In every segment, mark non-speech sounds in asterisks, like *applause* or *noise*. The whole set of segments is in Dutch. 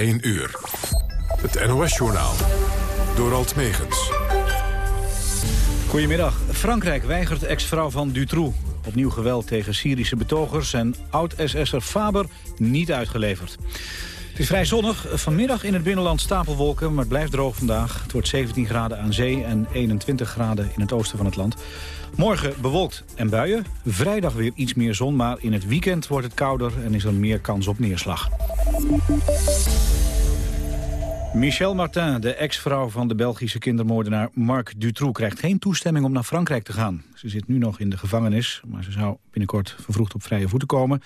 1 uur. Het NOS-journaal. Door Alt Megens. Goedemiddag. Frankrijk weigert ex-vrouw van Dutroux. Opnieuw geweld tegen Syrische betogers en oud-SS'er Faber niet uitgeleverd. Het is vrij zonnig. Vanmiddag in het binnenland stapelwolken, maar het blijft droog vandaag. Het wordt 17 graden aan zee en 21 graden in het oosten van het land. Morgen bewolkt en buien. Vrijdag weer iets meer zon, maar in het weekend wordt het kouder... en is er meer kans op neerslag. Michel Martin, de ex-vrouw van de Belgische kindermoordenaar Marc Dutroux... krijgt geen toestemming om naar Frankrijk te gaan. Ze zit nu nog in de gevangenis, maar ze zou binnenkort vervroegd op vrije voeten komen.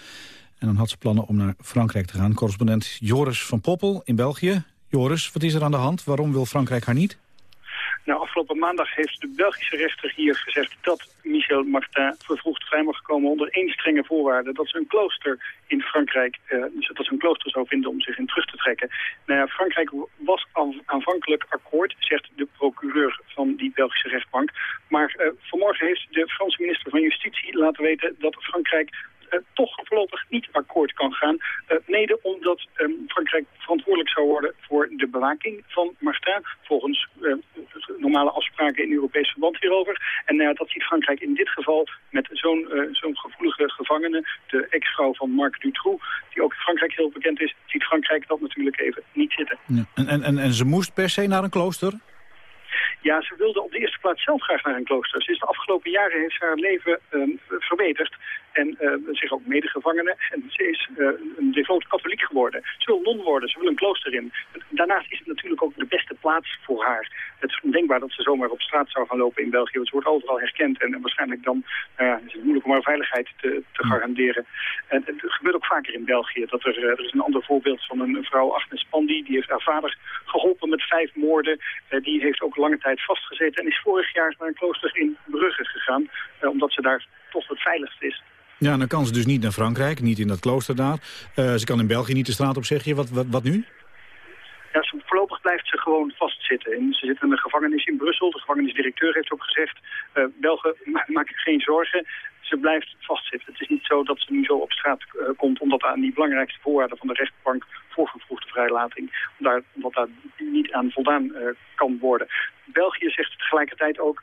En dan had ze plannen om naar Frankrijk te gaan. Correspondent Joris van Poppel in België. Joris, wat is er aan de hand? Waarom wil Frankrijk haar niet? Nou, afgelopen maandag heeft de Belgische rechter hier gezegd dat Michel Martin vervroegd vrij mag komen onder één strenge voorwaarde. Dat ze een klooster in Frankrijk, uh, dat ze een klooster zou vinden om zich in terug te trekken. Nou ja, Frankrijk was aanvankelijk akkoord, zegt de procureur van die Belgische rechtbank. Maar uh, vanmorgen heeft de Franse minister van Justitie laten weten dat Frankrijk toch voorlopig niet akkoord kan gaan. Uh, mede omdat um, Frankrijk verantwoordelijk zou worden voor de bewaking van Martin. Volgens uh, normale afspraken in Europees verband hierover. En dat ziet Frankrijk in dit geval met zo'n zo'n gevoelige gevangene, de ex-vrouw van Marc Dutroux, die ook in Frankrijk heel bekend is, ziet Frankrijk dat natuurlijk even niet zitten. Ja. En, en, en ze moest per se naar een klooster? Ja, ze wilde op de eerste plaats zelf graag naar een klooster. Ze is de afgelopen jaren heeft haar leven um, verbeterd. En uh, zich ook medegevangene. En ze is uh, een devoot katholiek geworden. Ze wil non worden, ze wil een klooster in. Daarnaast is het natuurlijk ook de beste plaats voor haar. Het is ondenkbaar dat ze zomaar op straat zou gaan lopen in België. Want ze wordt overal herkend. En, en waarschijnlijk dan uh, is het moeilijk om haar veiligheid te, te garanderen. En het gebeurt ook vaker in België. Dat er, er is een ander voorbeeld van een vrouw, Agnes Pandi. Die heeft haar vader geholpen met vijf moorden. die heeft ook lange tijd vastgezeten. En is vorig jaar naar een klooster in Brugge gegaan. omdat ze daar toch het veiligst is. Ja, dan kan ze dus niet naar Frankrijk, niet in dat klooster daar. Uh, ze kan in België niet de straat op, zeg je. Wat, wat, nu? Ja, voorlopig blijft ze gewoon vastzitten. En ze zit in de gevangenis in Brussel. De gevangenisdirecteur heeft ook gezegd... Uh, Belgen, *laughs* ma maak ik geen zorgen. Ze blijft vastzitten. Het is niet zo dat ze nu zo op straat uh, komt... omdat aan die belangrijkste voorwaarden van de rechtbank... voor vervroegde vrijlating... Omdat, omdat daar niet aan voldaan kan worden. België zegt tegelijkertijd ook...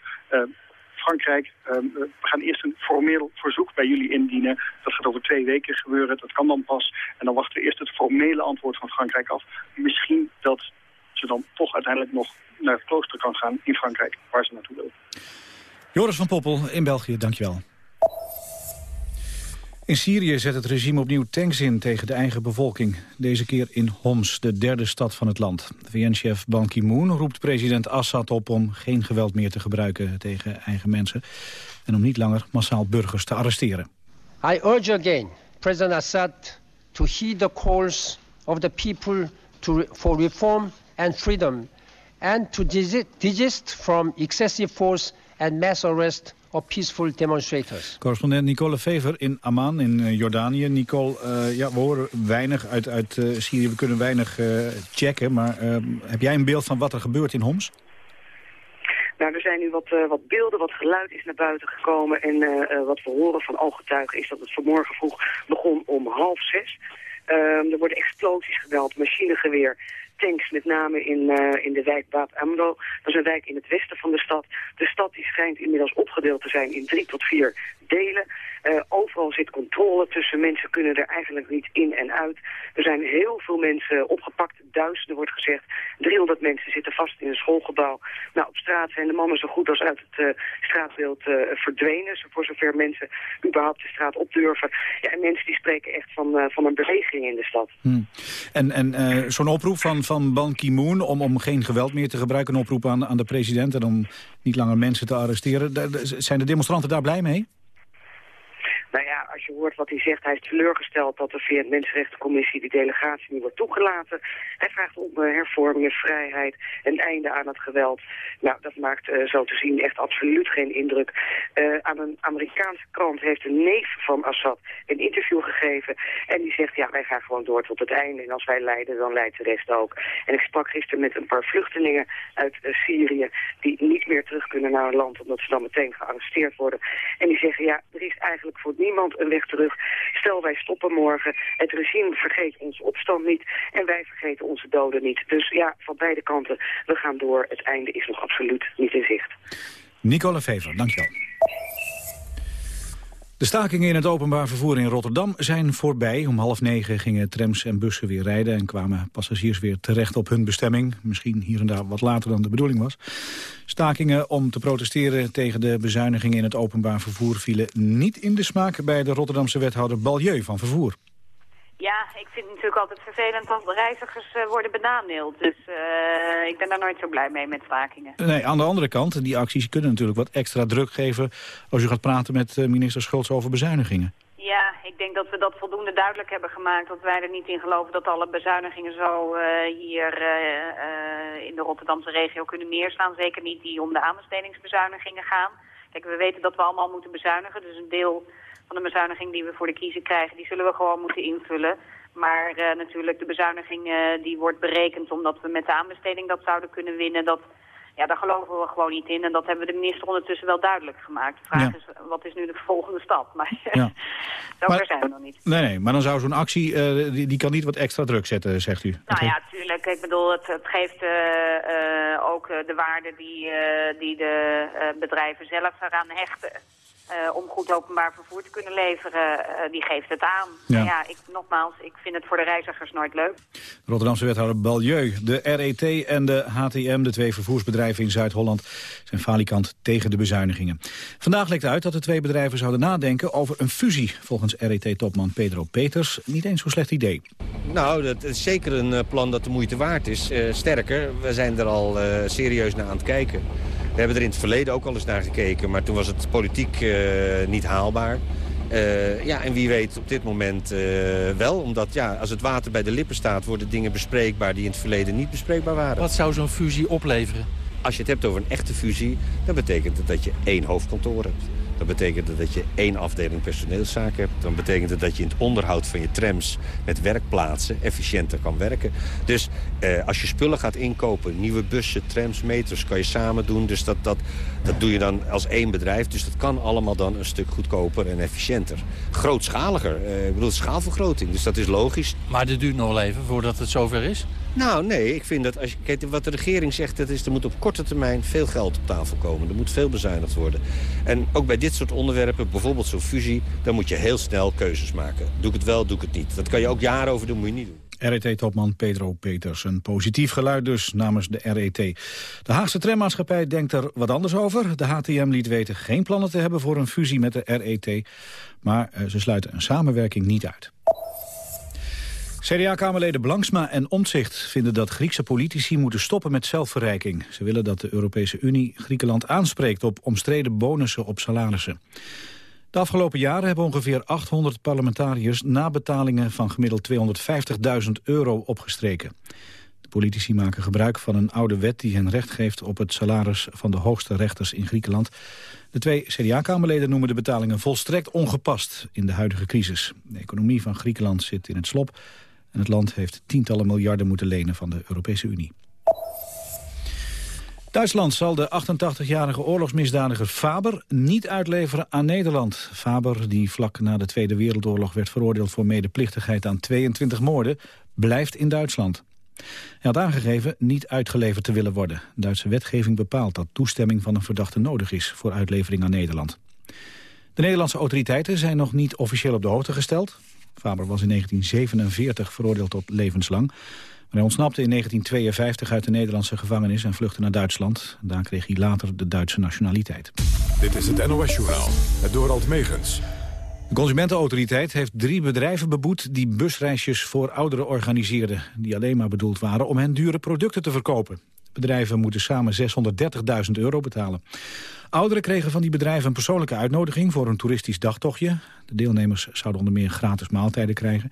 Frankrijk, um, we gaan eerst een formeel verzoek bij jullie indienen. Dat gaat over twee weken gebeuren, dat kan dan pas. En dan wachten we eerst het formele antwoord van Frankrijk af. Misschien dat ze dan toch uiteindelijk nog naar het klooster kan gaan in Frankrijk, waar ze naartoe wil. Joris van Poppel in België, dankjewel. In Syrië zet het regime opnieuw tanks in tegen de eigen bevolking. Deze keer in Homs, de derde stad van het land. VN-chef Ban Ki-moon roept president Assad op om geen geweld meer te gebruiken tegen eigen mensen. En om niet langer massaal burgers te arresteren. I urge again President Assad to heed the calls of the people to, for reform and freedom. And to desist from excessive force and mass arrest of peaceful demonstrators. Correspondent Nicole Fever in Amman in uh, Jordanië. Nicole, uh, ja, we horen weinig uit, uit uh, Syrië, we kunnen weinig checken. Maar ehm, heb jij een beeld van wat er gebeurt in Homs? Nou, er zijn nu wat, uh, wat beelden, wat geluid is naar buiten gekomen. En uh, uh, wat we horen van ooggetuigen is dat het vanmorgen vroeg begon om half zes. Ehm, er worden explosies geweld, machinegeweer, tanks, met name in, uh, in de wijk Bab Amro. Dat is een wijk in het westen van de stad. De stad die schijnt inmiddels opgedeeld te zijn in drie tot vier Uh, overal zit controle tussen. Mensen kunnen er eigenlijk niet in en uit. Er zijn heel veel mensen opgepakt. Duizenden wordt gezegd. 300 mensen zitten vast in een schoolgebouw. Nou, op straat zijn de mannen zo goed als uit het uh, straatbeeld uh, verdwenen. Voor zover mensen überhaupt de straat op durven. Ja, en mensen die spreken echt van, van een beweging in de stad. Hmm. En, en zo'n oproep van, van Ban Ki-moon om, om geen geweld meer te gebruiken. Een oproep aan, aan de president en om niet langer mensen te arresteren. Zijn de demonstranten daar blij mee? Nou ja, als je hoort wat hij zegt, hij is teleurgesteld dat er via de Mensenrechtencommissie die delegatie niet wordt toegelaten. Hij vraagt om uh, hervormingen, vrijheid en einde aan het geweld. Nou, dat maakt uh, zo te zien echt absoluut geen indruk. Uh, aan een Amerikaanse krant heeft een neef van Assad een interview gegeven. En die zegt, ja, wij gaan gewoon door tot het einde. En als wij leiden, dan leidt de rest ook. En ik sprak gisteren met een paar vluchtelingen uit Syrië die niet meer terug kunnen naar hun land omdat ze dan meteen gearresteerd worden. En die zeggen, ja, er is eigenlijk voor niemand een weg terug. Stel, wij stoppen morgen. Het regime vergeet onze opstand niet en wij vergeten onze doden niet. Dus ja, van beide kanten, we gaan door. Het einde is nog absoluut niet in zicht. Nicole Vever, dankjewel. De stakingen in het openbaar vervoer in Rotterdam zijn voorbij. Om half negen gingen trams en bussen weer rijden... en kwamen passagiers weer terecht op hun bestemming. Misschien hier en daar wat later dan de bedoeling was. Stakingen om te protesteren tegen de bezuinigingen in het openbaar vervoer... vielen niet in de smaak bij de Rotterdamse wethouder Balieu van Vervoer. Ja, ik vind het natuurlijk altijd vervelend als de reizigers uh, worden benadeeld. Dus uh, ik ben daar nooit zo blij mee met stakingen. Nee, aan de andere kant, die acties kunnen natuurlijk wat extra druk geven... als u gaat praten met uh, minister Schultz over bezuinigingen. Ja, ik denk dat we dat voldoende duidelijk hebben gemaakt. Dat wij er niet in geloven dat alle bezuinigingen zo hier in de Rotterdamse regio kunnen neerslaan. Zeker niet die om de aanbestedingsbezuinigingen gaan. Kijk, we weten dat we allemaal moeten bezuinigen. Dus een deel van de bezuiniging die we voor de kiezer krijgen, die zullen we gewoon moeten invullen. Maar uh, natuurlijk de bezuiniging uh, die wordt berekend omdat we met de aanbesteding dat zouden kunnen winnen. Dat, ja, daar geloven we gewoon niet in. En dat hebben we de minister ondertussen wel duidelijk gemaakt. De vraag is, wat is nu de volgende stap? *laughs* Maar ja. zover zijn we nog niet. Nee, nee, maar dan zou zo'n actie, uh, die, die kan niet wat extra druk zetten, zegt u. Nou ja, tuurlijk. Ik bedoel, het, het geeft ook de waarde die, die de bedrijven zelf eraan hechten. Uh, om goed openbaar vervoer te kunnen leveren, uh, die geeft het aan. Ja. ja, ik, nogmaals, ik vind het voor de reizigers nooit leuk. Rotterdamse wethouder Balieu, de RET en de HTM, de twee vervoersbedrijven in Zuid-Holland, zijn falikant tegen de bezuinigingen. Vandaag lekt uit dat de twee bedrijven zouden nadenken over een fusie. Volgens RET-topman Pedro Peters niet eens zo'n slecht idee. Nou, dat is zeker een eh, plan dat de moeite waard is. Uh, sterker, we zijn er al uh, serieus naar aan het kijken. We hebben er in het verleden ook al eens naar gekeken, maar toen was het politiek uh, niet haalbaar. Uh, ja, en wie weet op dit moment uh, wel. Omdat ja, als het water bij de lippen staat, worden dingen bespreekbaar die in het verleden niet bespreekbaar waren. Wat zou zo'n fusie opleveren? Als je het hebt over een echte fusie, dan betekent het dat je één hoofdkantoor hebt. Dat betekent dat je één afdeling personeelszaken hebt. Dan betekent dat je in het onderhoud van je trams met werkplaatsen efficiënter kan werken. Dus eh, als je spullen gaat inkopen, nieuwe bussen, trams, meters, kan je samen doen. Dus dat, dat, dat doe je dan als één bedrijf. Dus dat kan allemaal dan een stuk goedkoper en efficiënter. Grootschaliger. Eh, ik bedoel, schaalvergroting. Dus dat is logisch. Maar dit duurt nog wel even voordat het zover is? Nou, nee. Ik vind dat als je, kijk, wat de regering zegt, dat is, er moet op korte termijn veel geld op tafel komen. Er moet veel bezuinigd worden. En ook bij dit soort onderwerpen, bijvoorbeeld zo'n fusie, dan moet je heel snel keuzes maken. Doe ik het wel, doe ik het niet. Dat kan je ook jaren over doen, moet je niet doen. RET-topman Pedro Peters. Een positief geluid dus namens de RET. De Haagse trammaatschappij denkt er wat anders over. De HTM liet weten geen plannen te hebben voor een fusie met de RET. Maar eh, ze sluiten een samenwerking niet uit. CDA-kamerleden Blanksma en Omtzigt vinden dat Griekse politici moeten stoppen met zelfverrijking. Ze willen dat de Europese Unie Griekenland aanspreekt op omstreden bonussen op salarissen. De afgelopen jaren hebben ongeveer 800 parlementariërs nabetalingen van gemiddeld 250.000 euro opgestreken. De politici maken gebruik van een oude wet die hen recht geeft op het salaris van de hoogste rechters in Griekenland. De twee CDA-kamerleden noemen de betalingen volstrekt ongepast in de huidige crisis. De economie van Griekenland zit in het slop en het land heeft tientallen miljarden moeten lenen van de Europese Unie. Duitsland zal de 88-jarige oorlogsmisdadiger Faber niet uitleveren aan Nederland. Faber, die vlak na de Tweede Wereldoorlog werd veroordeeld voor medeplichtigheid aan 22 moorden, blijft in Duitsland. Hij had aangegeven niet uitgeleverd te willen worden. Duitse wetgeving bepaalt dat toestemming van een verdachte nodig is voor uitlevering aan Nederland. De Nederlandse autoriteiten zijn nog niet officieel op de hoogte gesteld. Faber was in 1947 veroordeeld tot levenslang. Maar hij ontsnapte in 1952 uit de Nederlandse gevangenis en vluchtte naar Duitsland. Daar kreeg hij later de Duitse nationaliteit. Dit is het NOS-journaal, het Dorald Megens. De Consumentenautoriteit heeft drie bedrijven beboet die busreisjes voor ouderen organiseerden. Die alleen maar bedoeld waren om hen dure producten te verkopen. Bedrijven moeten samen 630.000 euro betalen. Ouderen kregen van die bedrijven een persoonlijke uitnodiging voor een toeristisch dagtochtje. De deelnemers zouden onder meer gratis maaltijden krijgen.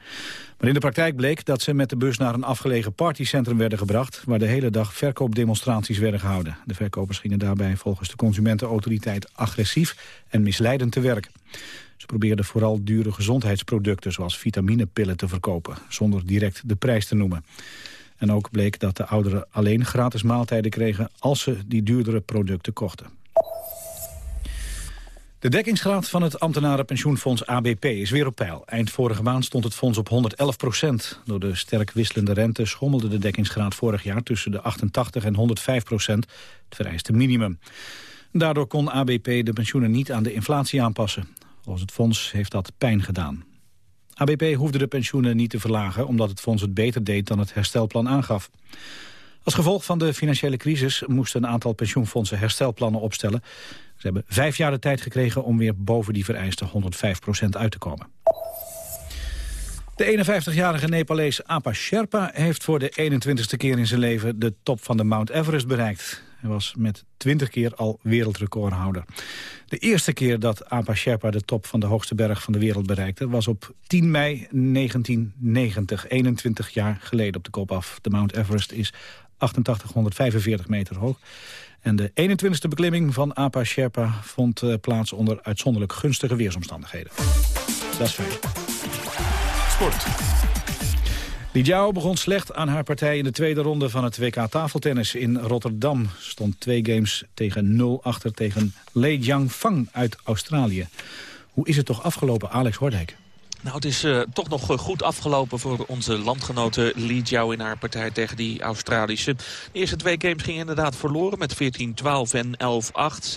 Maar in de praktijk bleek dat ze met de bus naar een afgelegen partycentrum werden gebracht... waar de hele dag verkoopdemonstraties werden gehouden. De verkopers gingen daarbij volgens de Consumentenautoriteit agressief en misleidend te werk. Ze probeerden vooral dure gezondheidsproducten zoals vitaminepillen te verkopen... zonder direct de prijs te noemen. En ook bleek dat de ouderen alleen gratis maaltijden kregen als ze die duurdere producten kochten. De dekkingsgraad van het ambtenarenpensioenfonds ABP is weer op peil. Eind vorige maand stond het fonds op 111 procent. Door de sterk wisselende rente schommelde de dekkingsgraad vorig jaar tussen de 88 en 105 procent, het vereiste minimum. Daardoor kon ABP de pensioenen niet aan de inflatie aanpassen. Volgens het fonds heeft dat pijn gedaan. ABP hoefde de pensioenen niet te verlagen omdat het fonds het beter deed dan het herstelplan aangaf. Als gevolg van de financiële crisis moesten een aantal pensioenfondsen herstelplannen opstellen. Ze hebben vijf jaar de tijd gekregen om weer boven die vereiste 105% uit te komen. De 51-jarige Nepalees Apa Sherpa heeft voor de 21ste keer in zijn leven de top van de Mount Everest bereikt. Hij was met 20 keer al wereldrecordhouder. De eerste keer dat Apa Sherpa de top van de hoogste berg van de wereld bereikte... was op 10 mei 1990, 21 jaar geleden op de kop af. De Mount Everest is 8845 meter hoog. En de 21ste beklimming van Apa Sherpa vond eh, plaats onder uitzonderlijk gunstige weersomstandigheden. Dat is fijn. Sport. Li Jiao begon slecht aan haar partij in de tweede ronde van het WK tafeltennis in Rotterdam. Stond twee games tegen 0 achter tegen Lei Jiangfang uit Australië. Hoe is het toch afgelopen, Alex Hordijk? Nou, het is uh, toch nog eh, goed afgelopen voor onze landgenote Li Jiao in haar partij tegen die Australische. De eerste twee games gingen inderdaad verloren met 14-12 en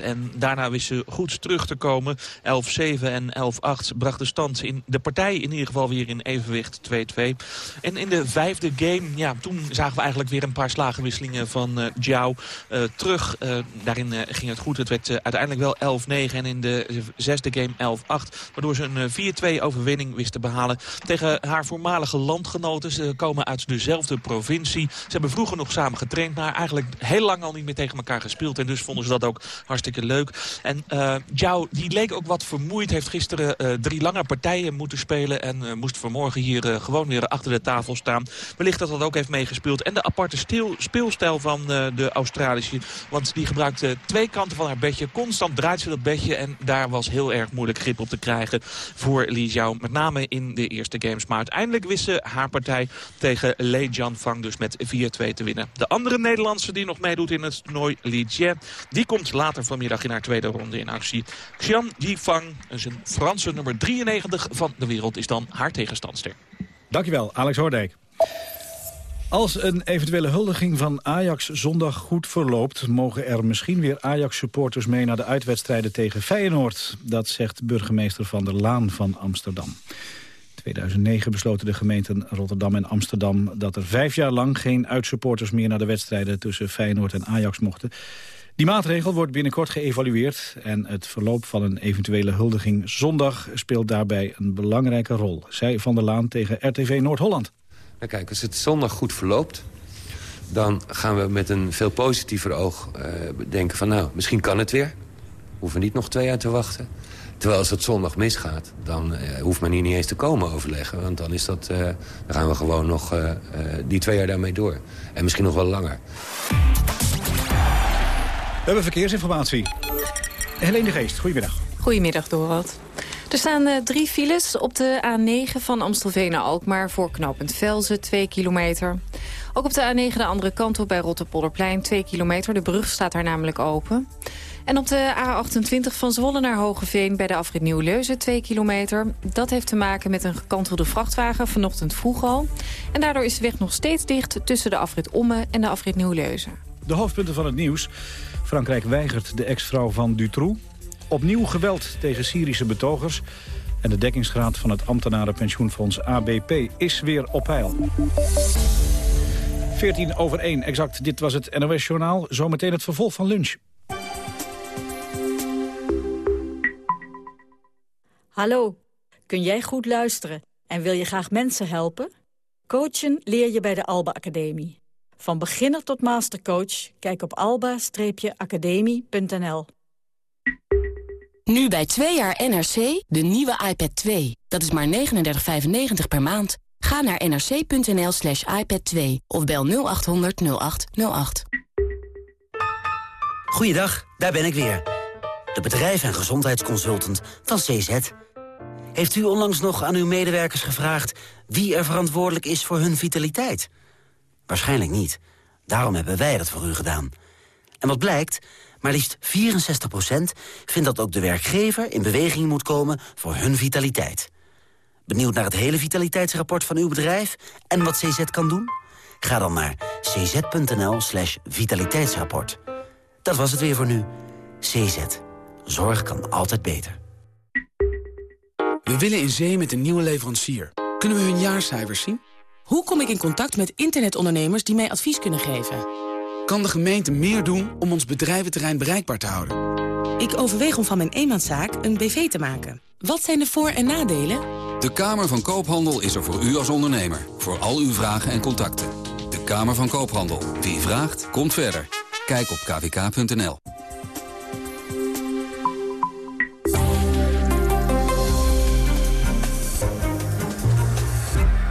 11-8. En daarna wist ze goed terug te komen. 11-7 en 11-8 bracht de stand in de partij in ieder geval weer in evenwicht 2-2. En in de vijfde game, ja, toen zagen we eigenlijk weer een paar slagenwisselingen van uh, Jiao terug. daarin ging het goed. Het werd uiteindelijk wel 11-9 en in de zesde game 11-8. Waardoor ze een 4-2 overwinning wist te behalen tegen haar voormalige landgenoten. Ze komen uit dezelfde provincie. Ze hebben vroeger nog samen getraind, maar eigenlijk heel lang al niet meer tegen elkaar gespeeld. En dus vonden ze dat ook hartstikke leuk. En uh, Jou, die leek ook wat vermoeid. Heeft gisteren uh, drie lange partijen moeten spelen. En uh, moest vanmorgen hier gewoon weer achter de tafel staan. Wellicht dat dat ook heeft meegespeeld. En de aparte speelstijl van de Australische. Want die gebruikte twee kanten van haar bedje. Constant draait ze dat bedje. En daar was heel erg moeilijk grip op te krijgen voor Li Jiao. Met name in de eerste games. Maar uiteindelijk wist ze haar partij tegen Lei Jianfang dus met 4-2 te winnen. De andere Nederlandse die nog meedoet in het toernooi, Li Jie, die komt later vanmiddag in haar tweede ronde in actie. Xian Yifang, een Franse nummer 93 van de wereld, is dan haar tegenstandster. Dankjewel, Alex Hoordijk. Als een eventuele huldiging van Ajax zondag goed verloopt... mogen er misschien weer Ajax-supporters mee naar de uitwedstrijden tegen Feyenoord. Dat zegt burgemeester Van der Laan van Amsterdam. In 2009 besloten de gemeenten Rotterdam en Amsterdam... dat er vijf jaar lang geen uitsupporters meer naar de wedstrijden... tussen Feyenoord en Ajax mochten. Die maatregel wordt binnenkort geëvalueerd... en het verloop van een eventuele huldiging zondag speelt daarbij een belangrijke rol. Zij Van der Laan tegen RTV Noord-Holland. Nou kijk, als het zondag goed verloopt... dan gaan we met een veel positiever oog uh, denken van... nou, misschien kan het weer. We hoeven niet nog twee jaar te wachten. Terwijl als het zondag misgaat, dan uh, hoeft men hier niet eens te komen overleggen. Want dan, is dat, uh, dan gaan we gewoon nog die twee jaar daarmee door. En misschien nog wel langer. We hebben verkeersinformatie. Helene de Geest, goedemiddag. Goedemiddag, Dorot. Er staan uh, drie files op de A9 van Amstelveen naar Alkmaar... voor knooppunt Velzen, 2 kilometer. Ook op de A9 de andere kant op bij Rotterpolderplein, 2 kilometer. De brug staat daar namelijk open. En op de A28 van Zwolle naar Hogeveen bij de afrit Nieuw-Leuzen 2 kilometer. Dat heeft te maken met een gekantelde vrachtwagen vanochtend vroeg al. En daardoor is de weg nog steeds dicht tussen de afrit Omme en de afrit Nieuw-Leuzen. De hoofdpunten van het nieuws. Frankrijk weigert de ex-vrouw van Dutroux Opnieuw geweld tegen Syrische betogers. En de dekkingsgraad van het ambtenarenpensioenfonds ABP is weer op peil. 14 over 1, exact. Dit was het NOS-journaal. Zometeen het vervolg van lunch. Hallo, kun jij goed luisteren en wil je graag mensen helpen? Coachen leer je bij de Alba Academie. Van beginner tot mastercoach, kijk op alba-academie.nl. Nu bij 2 jaar NRC, de nieuwe iPad 2. Dat is maar 39,95 per maand. Ga naar nrc.nl slash iPad 2 of bel 0800 0808. Goeiedag, daar ben ik weer. De bedrijf- en gezondheidsconsultant van CZ. Heeft u onlangs nog aan uw medewerkers gevraagd... wie er verantwoordelijk is voor hun vitaliteit? Waarschijnlijk niet. Daarom hebben wij dat voor u gedaan... En wat blijkt? Maar liefst 64% vindt dat ook de werkgever in beweging moet komen voor hun vitaliteit. Benieuwd naar het hele vitaliteitsrapport van uw bedrijf en wat CZ kan doen? Ga dan naar cz.nl slash vitaliteitsrapport. Dat was het weer voor nu. CZ. Zorg kan altijd beter. We willen in zee met een nieuwe leverancier. Kunnen we hun jaarcijfers zien? Hoe kom ik in contact met internetondernemers die mij advies kunnen geven? Kan de gemeente meer doen om ons bedrijventerrein bereikbaar te houden? Ik overweeg om van mijn eenmanszaak een BV te maken. Wat zijn de voor- en nadelen? De Kamer van Koophandel is er voor u als ondernemer. Voor al uw vragen en contacten. De Kamer van Koophandel. Wie vraagt, komt verder. Kijk op kvk.nl.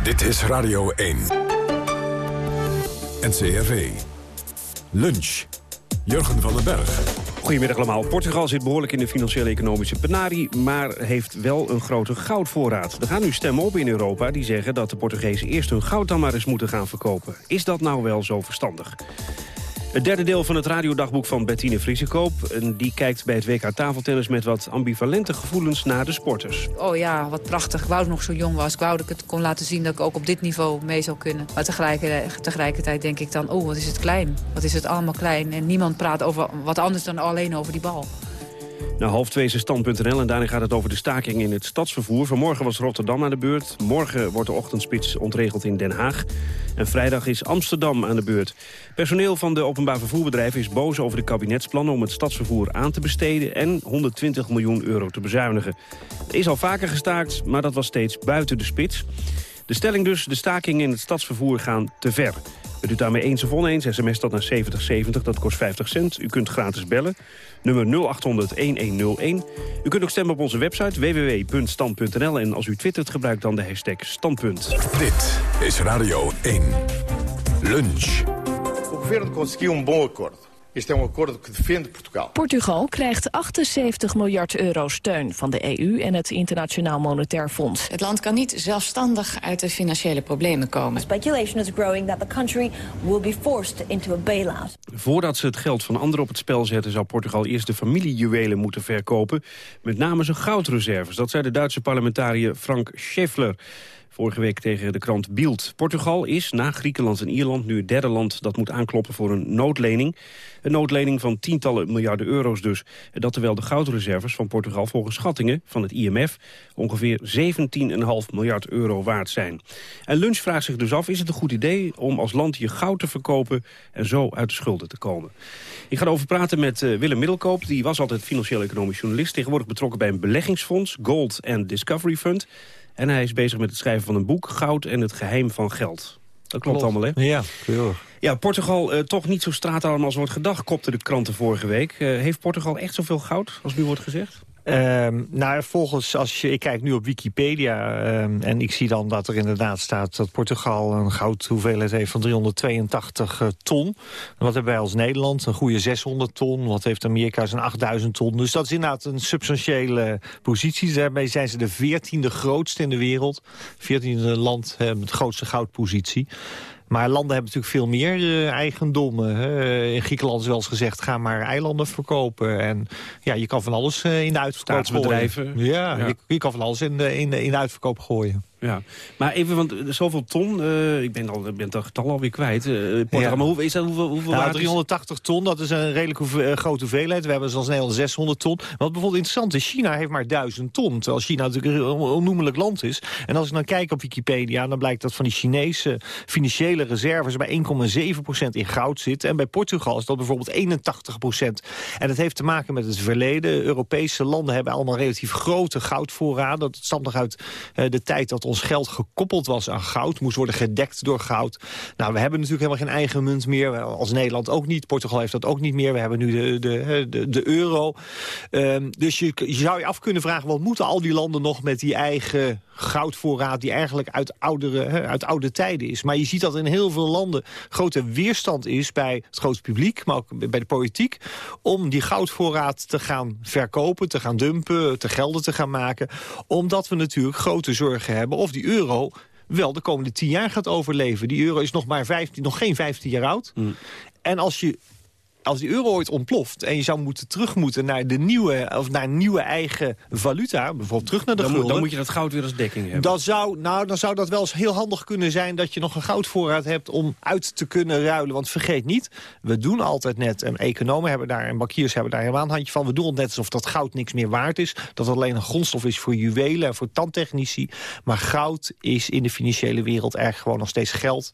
Dit is Radio 1. NCRV. Lunch. Jurgen van den Berg. Goedemiddag allemaal. Portugal zit behoorlijk in de financiële economische penarie... maar heeft wel een grote goudvoorraad. Er gaan nu stemmen op in Europa die zeggen dat de Portugezen... eerst hun goud dan maar eens moeten gaan verkopen. Is dat nou wel zo verstandig? Het derde deel van het radiodagboek van Bettine Vriesekoop. Die kijkt bij het WK tafeltennis met wat ambivalente gevoelens naar de sporters. Oh ja, wat prachtig. Ik wou dat ik nog zo jong was. Ik wou dat ik het kon laten zien dat ik ook op dit niveau mee zou kunnen. Maar tegelijkertijd, tegelijkertijd denk ik dan, oh wat is het klein. Wat is het allemaal klein. En niemand praat over wat anders dan alleen over die bal. Nou, half twee is stand.nl en daarin gaat het over de staking in het stadsvervoer. Vanmorgen was Rotterdam aan de beurt. Morgen wordt de ochtendspits ontregeld in Den Haag. En vrijdag is Amsterdam aan de beurt. Personeel van de openbaar vervoerbedrijven is boos over de kabinetsplannen... om het stadsvervoer aan te besteden en 120 miljoen euro te bezuinigen. Er is al vaker gestaakt, maar dat was steeds buiten de spits. De stelling dus, de stakingen in het stadsvervoer gaan te ver. Bent u daarmee eens of oneens, sms dat naar 7070, dat kost 50 cent. U kunt gratis bellen, nummer 0800-1101. U kunt ook stemmen op onze website www.stand.nl. En als u twittert, gebruik dan de hashtag standpunt. Dit is Radio 1. Lunch. O governo conseguiu um bom acordo. Este é um acordo que defende Portugal. Portugal krijgt 78 miljard euro steun van de EU en het Internationaal Monetair Fonds. Het land kan niet zelfstandig uit de financiële problemen komen. Speculation is growing that the country will be forced into a bailout. Voordat ze het geld van anderen op het spel zetten... zou Portugal eerst de familiejuwelen moeten verkopen. Met name zijn goudreserves. Dat zei de Duitse parlementariër Frank Schäffler. Vorige week tegen de krant Bild. Portugal is, na Griekenland en Ierland, nu het derde land dat moet aankloppen voor een noodlening. Een noodlening van tientallen miljarden euro's dus. Dat terwijl de goudreserves van Portugal volgens schattingen van het IMF ongeveer 17,5 miljard euro waard zijn. En Lunch vraagt zich dus af, is het een goed idee om als land je goud te verkopen en zo uit de schulden te komen? Ik ga erover praten met uh, Willem Middelkoop. Die was altijd financieel-economisch journalist. Tegenwoordig betrokken bij een beleggingsfonds, Gold and Discovery Fund. En hij is bezig met het schrijven van een boek, Goud en het geheim van geld. Dat klopt, allemaal, hè? Ja, keurig. Ja, Portugal uh, toch niet zo straatarm als wordt gedacht, kopte de kranten vorige week. Uh, heeft Portugal echt zoveel goud, als nu wordt gezegd? Um, nou, volgens, als je, ik kijk nu op Wikipedia um, en ik zie dan dat er inderdaad staat dat Portugal een goudhoeveelheid heeft van 382 uh, ton. Wat hebben wij als Nederland? Een goede 600 ton. Wat heeft Amerika? Zo'n 8000 ton. Dus dat is inderdaad een substantiële positie. Daarmee zijn ze de veertiende grootste in de wereld. Veertiende land met de grootste goudpositie. Maar landen hebben natuurlijk veel meer uh, eigendommen. Hè. In Griekenland is wel eens gezegd, ga maar eilanden verkopen. En ja, je kan van alles uh, in de uitverkoop gooien. Ja, ja. Je, je, kan van alles in de, in de, in de uitverkoop gooien. Ja, maar even, want zoveel ton, uh, ik ben, al, ben het getal alweer kwijt. Uh, ja. Maar hoe, is dat, hoeveel, hoeveel nou, 380 ton, dat is een redelijk hoeve, grote hoeveelheid. We hebben zoals Nederland 600 ton. Wat bijvoorbeeld interessant is, China heeft maar 1000 ton. Terwijl China natuurlijk een onnoemelijk land is. En als ik dan kijk op Wikipedia, dan blijkt dat van die Chinese financiële reserves bij 1,7% in goud zit. En bij Portugal is dat bijvoorbeeld 81%. En dat heeft te maken met het verleden. Europese landen hebben allemaal relatief grote goudvoorraden. Dat stamt nog uit de tijd dat ons geld gekoppeld was aan goud. Moest worden gedekt door goud. Nou, we hebben natuurlijk helemaal geen eigen munt meer. Als Nederland ook niet. Portugal heeft dat ook niet meer. We hebben nu de, de, de, de euro. Um, dus je, je zou je af kunnen vragen... wat moeten al die landen nog met die eigen goudvoorraad... die eigenlijk uit, oudere, hè, uit oude tijden is. Maar je ziet dat in heel veel landen grote weerstand is... bij het grote publiek, maar ook bij de politiek... om die goudvoorraad te gaan verkopen, te gaan dumpen... te gelden te gaan maken. Omdat we natuurlijk grote zorgen hebben... of die euro wel de komende tien jaar gaat overleven. Die euro is nog, maar 15, nog geen 15 jaar oud. Mm. En als je als die euro ooit ontploft en je zou moeten terug moeten naar de nieuwe of naar nieuwe eigen valuta, bijvoorbeeld terug naar de Dan, gulden. dan moet je dat goud weer als dekking hebben. Dan zou, nou, dan zou dat wel eens heel handig kunnen zijn... dat je nog een goudvoorraad hebt om uit te kunnen ruilen. Want vergeet niet, we doen altijd net... en economen hebben daar en bankiers hebben daar helemaal een handje van... we doen het net alsof dat goud niks meer waard is. Dat het alleen een grondstof is voor juwelen en voor tandtechnici. Maar goud is in de financiële wereld erg gewoon nog steeds geld...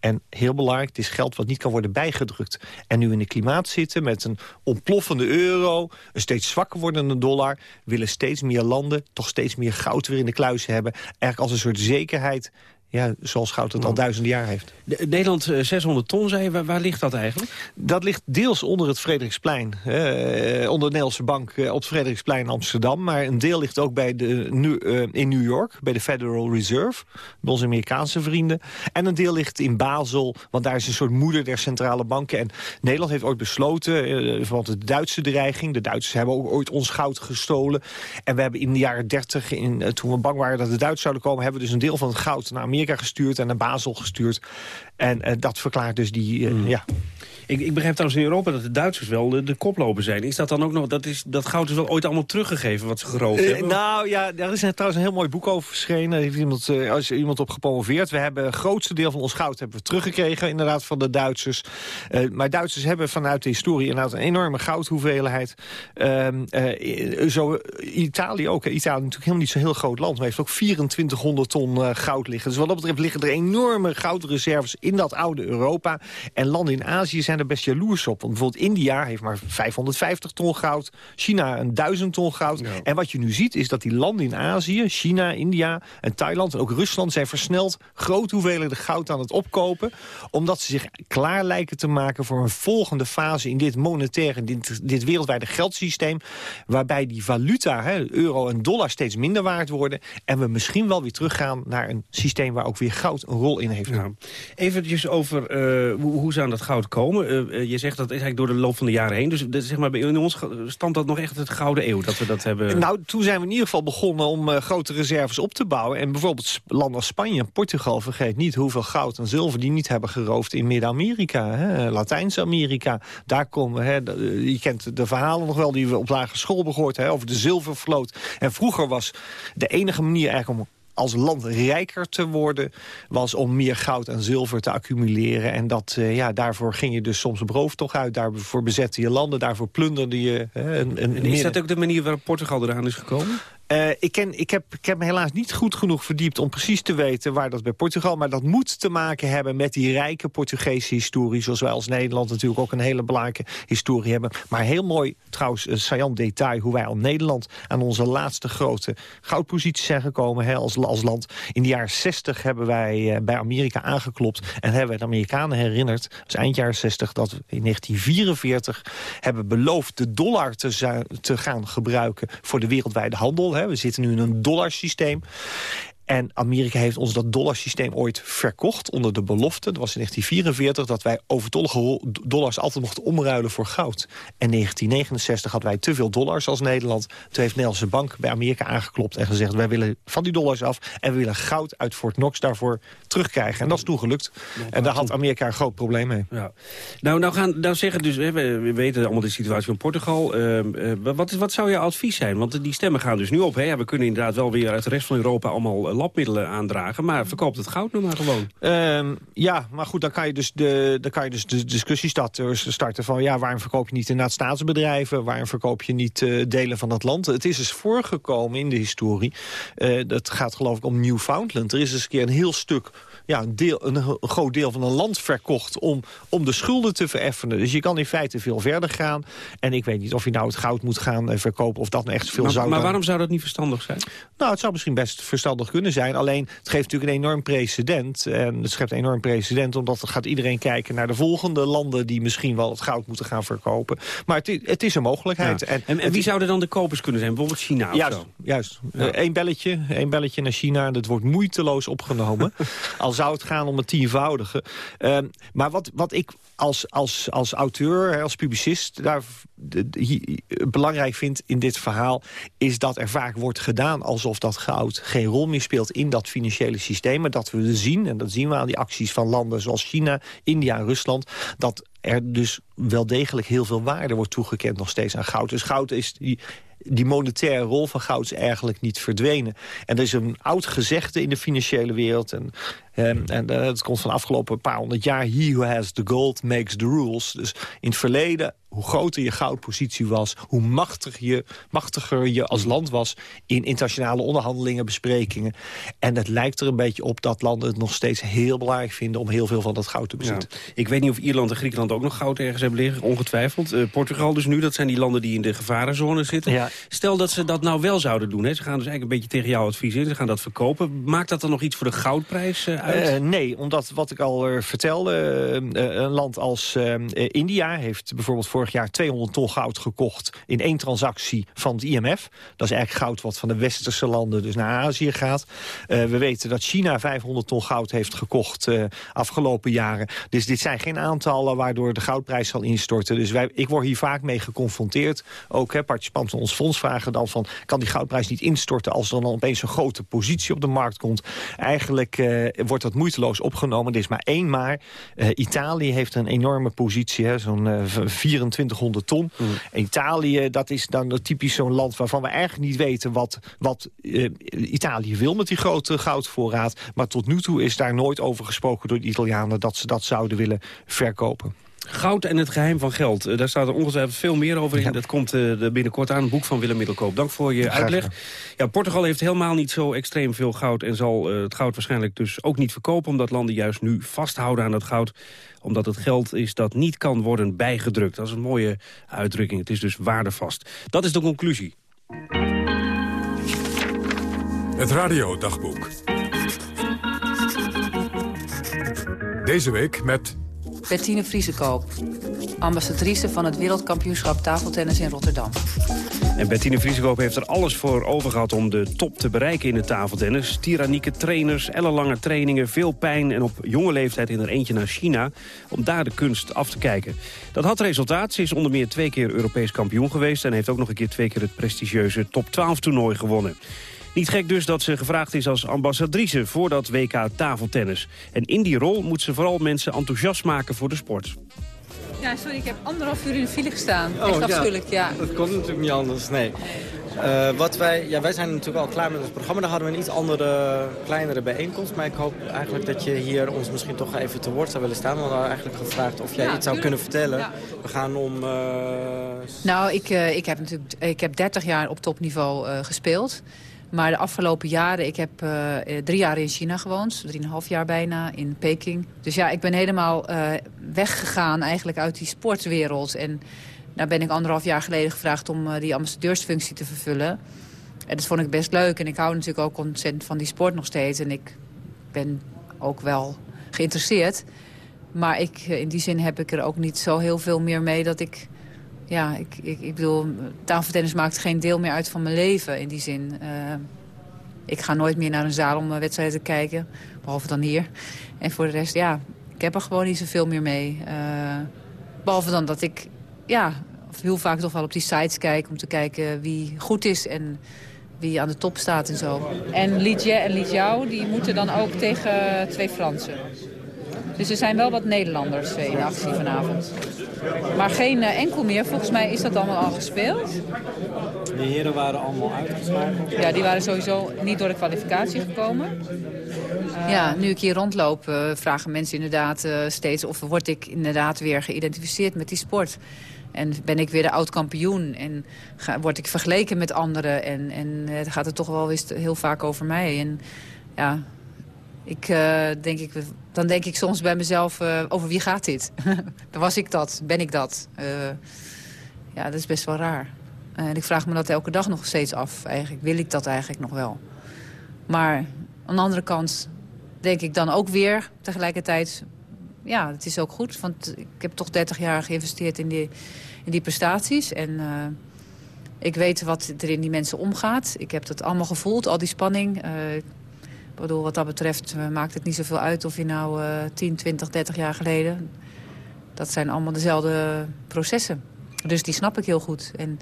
En heel belangrijk, het is geld wat niet kan worden bijgedrukt. En nu in een klimaat zitten met een ontploffende euro... een steeds zwakker wordende dollar... willen steeds meer landen toch steeds meer goud weer in de kluis hebben. Eigenlijk als een soort zekerheid... Ja, zoals goud het al duizenden jaar heeft. De- Nederland eh, 600 ton, zei je. Waar, waar ligt dat eigenlijk? Dat ligt deels onder het Frederiksplein. eh, onder de Nederlandse Bank eh, op het Frederiksplein in Amsterdam. Maar een deel ligt ook bij de, nu, eh, in New York, bij de Federal Reserve. Bij onze Amerikaanse vrienden. En een deel ligt in Basel, want daar is een soort moeder der centrale banken. En Nederland heeft ooit besloten, eh want de Duitse dreiging... de Duitsers hebben ook ooit ons goud gestolen. En we hebben in de jaren 30, in, eh, toen we bang waren dat de Duitsers zouden komen... hebben we dus een deel van het goud naar Amerika gestuurd en naar Basel gestuurd. En eh, dat verklaart dus die, eh, ja... Ik, ik begrijp trouwens in Europa dat de Duitsers wel de, de koploper zijn. Is dat dan ook nog... Dat, is, dat goud is wel ooit allemaal teruggegeven wat ze geroofd Eh, hebben? nou ja, daar is trouwens een heel mooi boek over verschenen. Daar heeft iemand, eh, als iemand op gepromoveerd. We hebben het grootste deel van ons goud hebben we teruggekregen, inderdaad, van de Duitsers. Eh, maar Duitsers hebben vanuit de historie inderdaad een enorme goudhoeveelheid. Ehm, eh, zo, Italië ook. hè. Italië is natuurlijk helemaal niet zo'n heel groot land, maar heeft ook 2400 ton goud liggen. Dus wat dat betreft liggen er enorme goudreserves in dat oude Europa. En landen in Azië zijn er best jaloers op. Want bijvoorbeeld India heeft maar 550 ton goud. China een 1000 ton goud. En wat je nu ziet is dat die landen in Azië, China, India en Thailand... en ook Rusland zijn versneld grote hoeveelheden goud aan het opkopen. Omdat ze zich klaar lijken te maken voor een volgende fase... in dit monetaire, dit, dit wereldwijde geldsysteem... waarbij die valuta, hè, euro en dollar, steeds minder waard worden... en we misschien wel weer teruggaan naar een systeem... waar ook weer goud een rol in heeft. Ja. Eventjes over eh, hoe, hoe ze aan dat goud komen. Eh, eh, je zegt dat is eigenlijk door de loop van de jaren heen. Dus dat, zeg maar, in ons stamt dat nog echt het gouden eeuw dat we dat hebben. Nou, toen zijn we in ieder geval begonnen om eh, grote reserves op te bouwen. En bijvoorbeeld landen als Spanje en Portugal, vergeet niet hoeveel goud en zilver die niet hebben geroofd in Midden-Amerika, Latijns-Amerika. Daar komen, hè, je kent de verhalen nog wel die we op lagere school hebben gehoord, hè, over de zilvervloot. En vroeger was de enige manier eigenlijk om als land rijker te worden... was om meer goud en zilver te accumuleren. En dat, eh, ja, daarvoor ging je dus soms op rooftocht uit. Daarvoor bezette je landen, daarvoor plunderde je... hè, een, een, En is dat ook de manier waarop Portugal eraan is gekomen? Eh, ik, ken, ik, heb, ik heb me helaas niet goed genoeg verdiept om precies te weten waar dat bij Portugal... maar dat moet te maken hebben met die rijke Portugese historie... zoals wij als Nederland natuurlijk ook een hele belangrijke historie hebben. Maar heel mooi, trouwens, een saillant detail... hoe wij al Nederland aan onze laatste grote goudpositie zijn gekomen hè, als, als land. In de jaren 60 hebben wij eh, bij Amerika aangeklopt... en hebben de Amerikanen herinnerd, is eind jaren 60... dat we in 1944 hebben beloofd de dollar te gaan gebruiken... voor de wereldwijde handel. We zitten nu in een dollarsysteem. En Amerika heeft ons dat dollarsysteem ooit verkocht onder de belofte. Dat was in 1944 dat wij overtollige dollars altijd mochten omruilen voor goud. En 1969 hadden wij te veel dollars als Nederland. Toen heeft de Nederlandse bank bij Amerika aangeklopt en gezegd... wij willen van die dollars af en we willen goud uit Fort Knox daarvoor terugkrijgen. En dat is toen gelukt. En daar had Amerika een groot probleem mee. Ja. Nou, nou, gaan, nou zeggen dus, hè, we, we weten allemaal de situatie van Portugal. Ehm, eh, wat, wat zou je advies zijn? Want die stemmen gaan dus nu op. Hè? Ja, we kunnen inderdaad wel weer uit de rest van Europa allemaal eh, labmiddelen aandragen. Maar verkoopt het goud nou maar gewoon. Ehm, ja, maar goed, dan kan je dus de, dan kan je dus de discussie starten, van... ja, waarom verkoop je niet inderdaad staatsbedrijven? Waarom verkoop je niet eh, delen van het land? Het is eens voorgekomen in de historie. Eh, dat gaat geloof ik om Newfoundland. Er is eens een keer een heel stuk... Ja, een, deel, een, groot deel van een land verkocht om, om de schulden te vereffenen. Dus je kan in feite veel verder gaan. En ik weet niet of je nou het goud moet gaan eh, verkopen... of dat nou echt veel Maar, zou maar waarom zou dat niet verstandig zijn? nou, het zou misschien best verstandig kunnen zijn. Alleen, het geeft natuurlijk een enorm precedent. En het schept een enorm precedent, omdat gaat iedereen kijken naar de volgende landen... die misschien wel het goud moeten gaan verkopen. Maar het, het is een mogelijkheid. Ja. En, en, wie zouden dan de kopers kunnen zijn? Bijvoorbeeld China of Juist, zo? juist. Ja. Eén belletje, één belletje naar China. en Dat wordt moeiteloos opgenomen. *laughs* als zou het gaan om het tienvoudige. Ehm, maar wat, wat ik als, als, als auteur, als publicist... daar belangrijk vind in dit verhaal... is dat er vaak wordt gedaan alsof dat goud geen rol meer speelt... in dat financiële systeem. Maar dat we zien, en dat zien we aan die acties van landen zoals China, India en Rusland... dat er dus wel degelijk heel veel waarde wordt toegekend nog steeds aan goud. Dus goud is die die monetaire rol van goud is eigenlijk niet verdwenen. En er is een oud gezegde in de financiële wereld... en Ehm, en uh, het komt van de afgelopen paar honderd jaar. He who has the gold makes the rules. Dus in het verleden, hoe groter je goudpositie was... hoe machtig je, machtiger je als land was in internationale onderhandelingen, besprekingen. En het lijkt er een beetje op dat landen het nog steeds heel belangrijk vinden... om heel veel van dat goud te bezitten. Ik weet niet of Ierland en Griekenland ook nog goud ergens hebben liggen. Ongetwijfeld. Uh, Portugal dus nu, dat zijn die landen die in de gevarenzone zitten. Stel dat ze dat nou wel zouden doen. Hè. Ze gaan dus eigenlijk een beetje tegen jouw advies in. Ze gaan dat verkopen. Maakt dat dan nog iets voor de goudprijs uh, uh, nee, omdat wat ik al uh, vertelde... Uh, een land als India heeft bijvoorbeeld vorig jaar 200 ton goud gekocht... in één transactie van het IMF. Dat is eigenlijk goud wat van de westerse landen dus naar Azië gaat. we weten dat China 500 ton goud heeft gekocht afgelopen jaren. Dus dit zijn geen aantallen waardoor de goudprijs zal instorten. Dus wij, ik word hier vaak mee geconfronteerd. Ook hè, participanten ons fonds vragen dan van... kan die goudprijs niet instorten als er dan opeens een grote positie op de markt komt? Eigenlijk wordt dat moeiteloos opgenomen. Er is maar één maar. Uh, Italië heeft een enorme positie, zo'n uh, 2400 ton. Mm. Italië, dat is dan typisch zo'n land waarvan we eigenlijk niet weten... wat, wat uh, Italië wil met die grote goudvoorraad. Maar tot nu toe is daar nooit over gesproken door de Italianen... dat ze dat zouden willen verkopen. Goud en het geheim van geld. Uh, daar staat er ongetwijfeld veel meer over in. Dat komt uh, binnenkort aan, een boek van Willem Middelkoop. Dank voor je uitleg. Ja, Portugal heeft helemaal niet zo extreem veel goud... en zal uh, het goud waarschijnlijk dus ook niet verkopen... omdat landen juist nu vasthouden aan dat goud omdat het geld is dat niet kan worden bijgedrukt. Dat is een mooie uitdrukking. Het is dus waardevast. Dat is de conclusie. Het radiodagboek. Deze week met Bettine Vriesekoop, ambassadrice van het wereldkampioenschap tafeltennis in Rotterdam. En Bettine Vriesekoop heeft er alles voor over gehad om de top te bereiken in het tafeltennis. Tyrannieke trainers, ellenlange trainingen, veel pijn en op jonge leeftijd in er eentje naar China om daar de kunst af te kijken. Dat had resultaat. Ze is onder meer twee keer Europees kampioen geweest en heeft ook nog een keer twee keer het prestigieuze top 12 toernooi gewonnen. Niet gek dus dat ze gevraagd is als ambassadrice voor dat WK tafeltennis. En in die rol moet ze vooral mensen enthousiast maken voor de sport. Ja, sorry, ik heb anderhalf uur in de file gestaan. Oh, Echt afschuwelijk, ja. Dat komt natuurlijk niet anders, nee. Uh, wat wij, ja, wij zijn natuurlijk al klaar met het programma. Daar hadden we een iets andere, kleinere bijeenkomst. Maar ik hoop eigenlijk dat je hier ons misschien toch even te woord zou willen staan. We hadden eigenlijk gevraagd of jij iets zou kunnen vertellen. We gaan om... Uh... Nou, ik, uh, ik, heb natuurlijk, ik heb 30 jaar op topniveau gespeeld. Maar de afgelopen jaren, ik heb uh, drie jaar in China gewoond. Drieënhalf jaar bijna, in Peking. Dus ja, ik ben helemaal uh, weggegaan eigenlijk uit die sportwereld. En daar ben ik anderhalf jaar geleden gevraagd om die ambassadeursfunctie te vervullen. En dat vond ik best leuk. En ik hou natuurlijk ook ontzettend van die sport nog steeds. En ik ben ook wel geïnteresseerd. Maar ik, in die zin heb ik er ook niet zo heel veel meer mee dat ik ja, ik, ik, ik bedoel, tafeltennis maakt geen deel meer uit van mijn leven in die zin. Uh, ik ga nooit meer naar een zaal om wedstrijden te kijken, behalve dan hier. En voor de rest, ja, ik heb er gewoon niet zoveel meer mee. Uh, behalve dan dat ik, ja, heel vaak toch wel op die sites kijk om te kijken wie goed is en wie aan de top staat en zo. En Li en Li Jiao, die moeten dan ook tegen twee Fransen. Dus er zijn wel wat Nederlanders in de actie vanavond. Maar geen uh, enkel meer. Volgens mij is dat allemaal al gespeeld. De heren waren allemaal uitgeschakeld? Ja, die waren sowieso niet door de kwalificatie gekomen. Uh, ja, nu ik hier rondloop vragen mensen inderdaad steeds... of word ik inderdaad weer geïdentificeerd met die sport. En ben ik weer de oud-kampioen en ga, word ik vergeleken met anderen. En, en het gaat er toch wel eens heel vaak over mij. En ja, ik, uh, denk ik, dan denk ik soms bij mezelf, uh, over wie gaat dit? *laughs* was ik dat, ben ik dat? Uh, ja, dat is best wel raar. En ik vraag me dat elke dag nog steeds af. Eigenlijk wil ik dat eigenlijk nog wel. Maar aan de andere kant denk ik dan ook weer tegelijkertijd... ja, het is ook goed, want ik heb toch 30 jaar geïnvesteerd in die, in die prestaties. En ik weet wat er in die mensen omgaat. Ik heb dat allemaal gevoeld, al die spanning Ik bedoel, wat dat betreft uh, maakt het niet zoveel uit of je nou uh, 10, 20, 30 jaar geleden... dat zijn allemaal dezelfde processen. Dus die snap ik heel goed. En,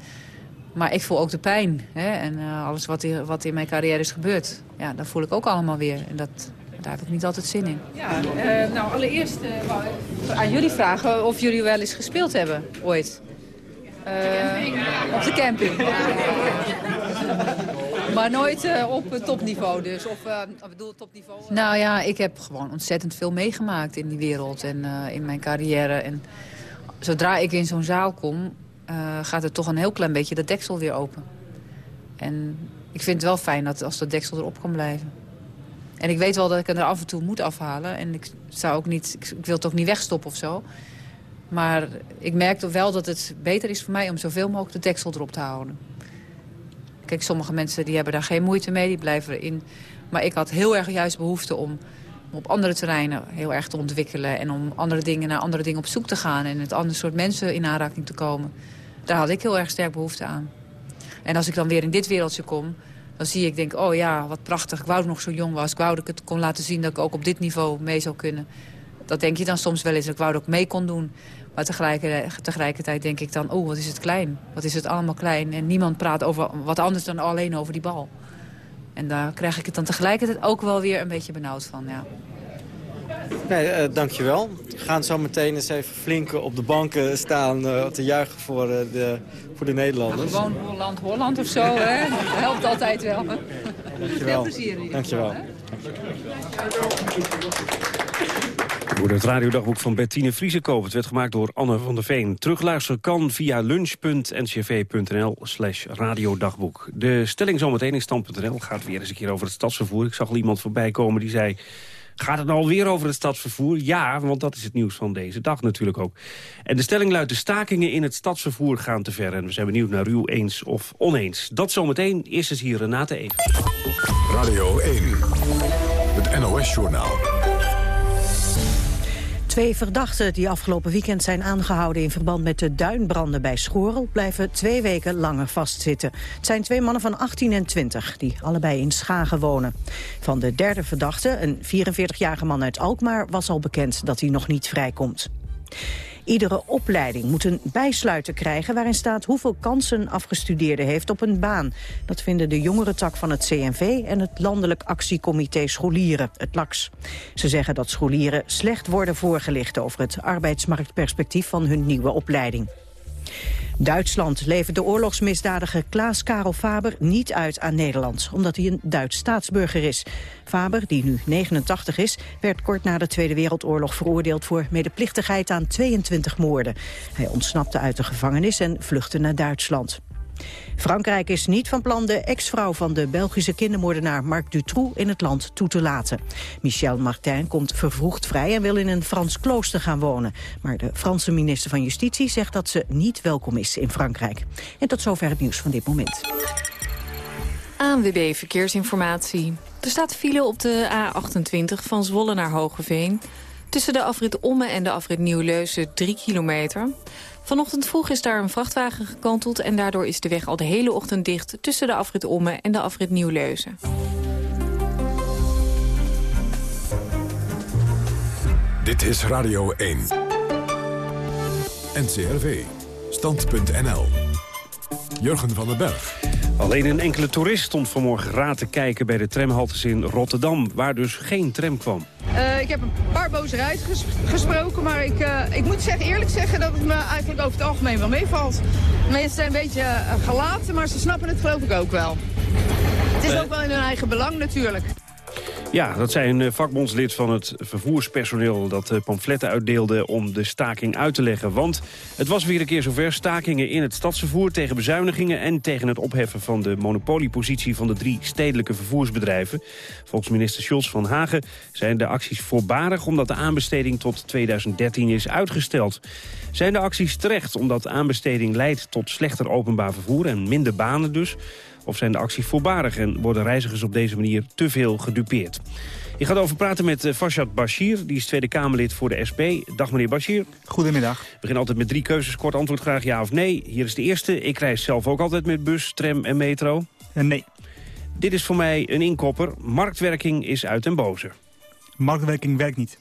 maar ik voel ook de pijn. Hè? En uh, alles wat, hier, wat in mijn carrière is gebeurd, ja, dat voel ik ook allemaal weer. En dat, daar heb ik niet altijd zin in. Ja, uh, nou allereerst uh, wou ik aan jullie vragen of jullie wel eens gespeeld hebben, ooit. Op de camping. *laughs* maar nooit uh, op topniveau dus. Of uh, bedoel topniveau. Nou ja, ik heb gewoon ontzettend veel meegemaakt in die wereld en in mijn carrière. En zodra ik in zo'n zaal kom, gaat er toch een heel klein beetje dat deksel weer open. En ik vind het wel fijn dat als dat deksel erop kan blijven. En ik weet wel dat ik er af en toe moet afhalen. En ik, zou ook niet, ik, ik wil het ook niet wegstoppen of zo. Maar ik merk wel dat het beter is voor mij om zoveel mogelijk de deksel erop te houden. Kijk, sommige mensen die hebben daar geen moeite mee, die blijven erin. Maar ik had heel erg juist behoefte om op andere terreinen heel erg te ontwikkelen... en om andere dingen, naar andere dingen op zoek te gaan... en met andere soort mensen in aanraking te komen. Daar had ik heel erg sterk behoefte aan. En als ik dan weer in dit wereldje kom, dan zie ik, denk oh ja, wat prachtig. Ik wou ik nog zo jong was. Ik wou dat ik het kon laten zien dat ik ook op dit niveau mee zou kunnen. Dat denk je dan soms wel eens. Ik wou dat ik mee kon doen. Maar tegelijkertijd, tegelijkertijd denk ik dan, oh, wat is het klein. Wat is het allemaal klein. En niemand praat over wat anders dan alleen over die bal. En daar krijg ik het dan tegelijkertijd ook wel weer een beetje benauwd van, ja. Nee, uh, dankjewel. We gaan zo meteen eens even flink op de banken staan uh, te juichen voor, uh, de, voor de Nederlanders. Ja, gewoon Holland, Holland of zo, *laughs* hè? Dat helpt altijd wel. Dankjewel. Veel plezier in Dankjewel. Door het radiodagboek van Bettine Vriesekoop. Het werd gemaakt door Anne van der Veen. Terugluisteren kan via lunch.ncv.nl slash radiodagboek. De stelling zometeen in stand.nl gaat weer eens een keer over het stadsvervoer. Ik zag al iemand voorbij komen die zei... Gaat het nou alweer over het stadsvervoer? Ja, want dat is het nieuws van deze dag natuurlijk ook. En de stelling luidt, de stakingen in het stadsvervoer gaan te ver. En we zijn benieuwd naar u eens of oneens. Dat zometeen. Eerst is hier Renate Even. Radio 1, het NOS-journaal. Twee verdachten die afgelopen weekend zijn aangehouden... in verband met de duinbranden bij Schorel... blijven twee weken langer vastzitten. Het zijn twee mannen van 18 en 20, die allebei in Schagen wonen. Van de derde verdachte, een 44-jarige man uit Alkmaar... was al bekend dat hij nog niet vrijkomt. Iedere opleiding moet een bijsluiter krijgen waarin staat hoeveel kansen afgestudeerde heeft op een baan. Dat vinden de jongerentak van het CNV en het Landelijk Actiecomité Scholieren, het LAX. Ze zeggen dat scholieren slecht worden voorgelicht over het arbeidsmarktperspectief van hun nieuwe opleiding. Duitsland levert de oorlogsmisdadiger Klaas Karel Faber niet uit aan Nederland, omdat hij een Duits staatsburger is. Faber, die nu 89 is, werd kort na de Tweede Wereldoorlog veroordeeld voor medeplichtigheid aan 22 moorden. Hij ontsnapte uit de gevangenis en vluchtte naar Duitsland. Frankrijk is niet van plan de ex-vrouw van de Belgische kindermoordenaar Marc Dutroux in het land toe te laten. Michel Martin komt vervroegd vrij en wil in een Frans klooster gaan wonen. Maar de Franse minister van Justitie zegt dat ze niet welkom is in Frankrijk. En tot zover het nieuws van dit moment. ANWB Verkeersinformatie. Er staat file op de A28 van Zwolle naar Hogeveen. Tussen de afrit Omme en de afrit Nieuw-Leuzen 3 kilometer. Vanochtend vroeg is daar een vrachtwagen gekanteld... en daardoor is de weg al de hele ochtend dicht... tussen de afrit Omme en de afrit Nieuw-Leuzen. Dit is Radio 1. NCRV. Stand.nl. Jurgen van den Berg. Alleen een enkele toerist stond vanmorgen raad te kijken bij de tramhaltes in Rotterdam, waar dus geen tram kwam. Uh, ik heb een paar boze rijders gesproken, maar ik, uh, ik moet zeggen, eerlijk zeggen dat het me eigenlijk over het algemeen wel meevalt. Mensen zijn een beetje uh, gelaten, maar ze snappen het geloof ik ook wel. Het is ook wel in hun eigen belang natuurlijk. Ja, dat zei een vakbondslid van het vervoerspersoneel... dat pamfletten uitdeelde om de staking uit te leggen. Want het was weer een keer zover stakingen in het stadsvervoer... tegen bezuinigingen en tegen het opheffen van de monopoliepositie... van de drie stedelijke vervoersbedrijven. Volgens minister Schultz van Hagen zijn de acties voorbarig... omdat de aanbesteding tot 2013 is uitgesteld. Zijn de acties terecht omdat aanbesteding leidt tot slechter openbaar vervoer... en minder banen dus... Of zijn de acties voorbarig en worden reizigers op deze manier te veel gedupeerd? Je gaat over praten met uh, Farshad Bashir, die is Tweede Kamerlid voor de SP. Dag meneer Bashir. Goedemiddag. We beginnen altijd met drie keuzes, kort antwoord graag ja of nee. Hier is de eerste. Ik reis zelf ook altijd met bus, tram en metro. Uh, nee. Dit is voor mij een inkopper. Marktwerking is uit den boze. Marktwerking werkt niet.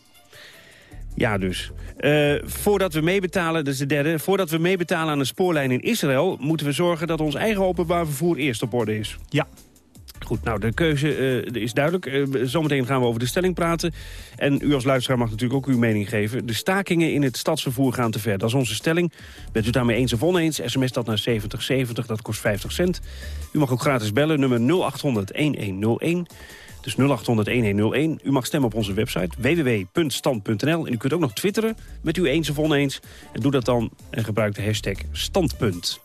Ja, dus. Uh, voordat we meebetalen, dat is de derde... voordat we meebetalen aan een spoorlijn in Israël... moeten we zorgen dat ons eigen openbaar vervoer eerst op orde is. Ja. Goed, nou, de keuze uh, is duidelijk. Uh, zometeen gaan we over de stelling praten. En u als luisteraar mag natuurlijk ook uw mening geven. De stakingen in het stadsvervoer gaan te ver. Dat is onze stelling. Bent u daarmee eens of oneens? SMS dat naar 7070, dat kost 50 cent. U mag ook gratis bellen, nummer 0800-1101. Dus 0800-1101. U mag stemmen op onze website www.stand.nl. En u kunt ook nog twitteren met u eens of oneens. En doe dat dan en gebruik de hashtag standpunt.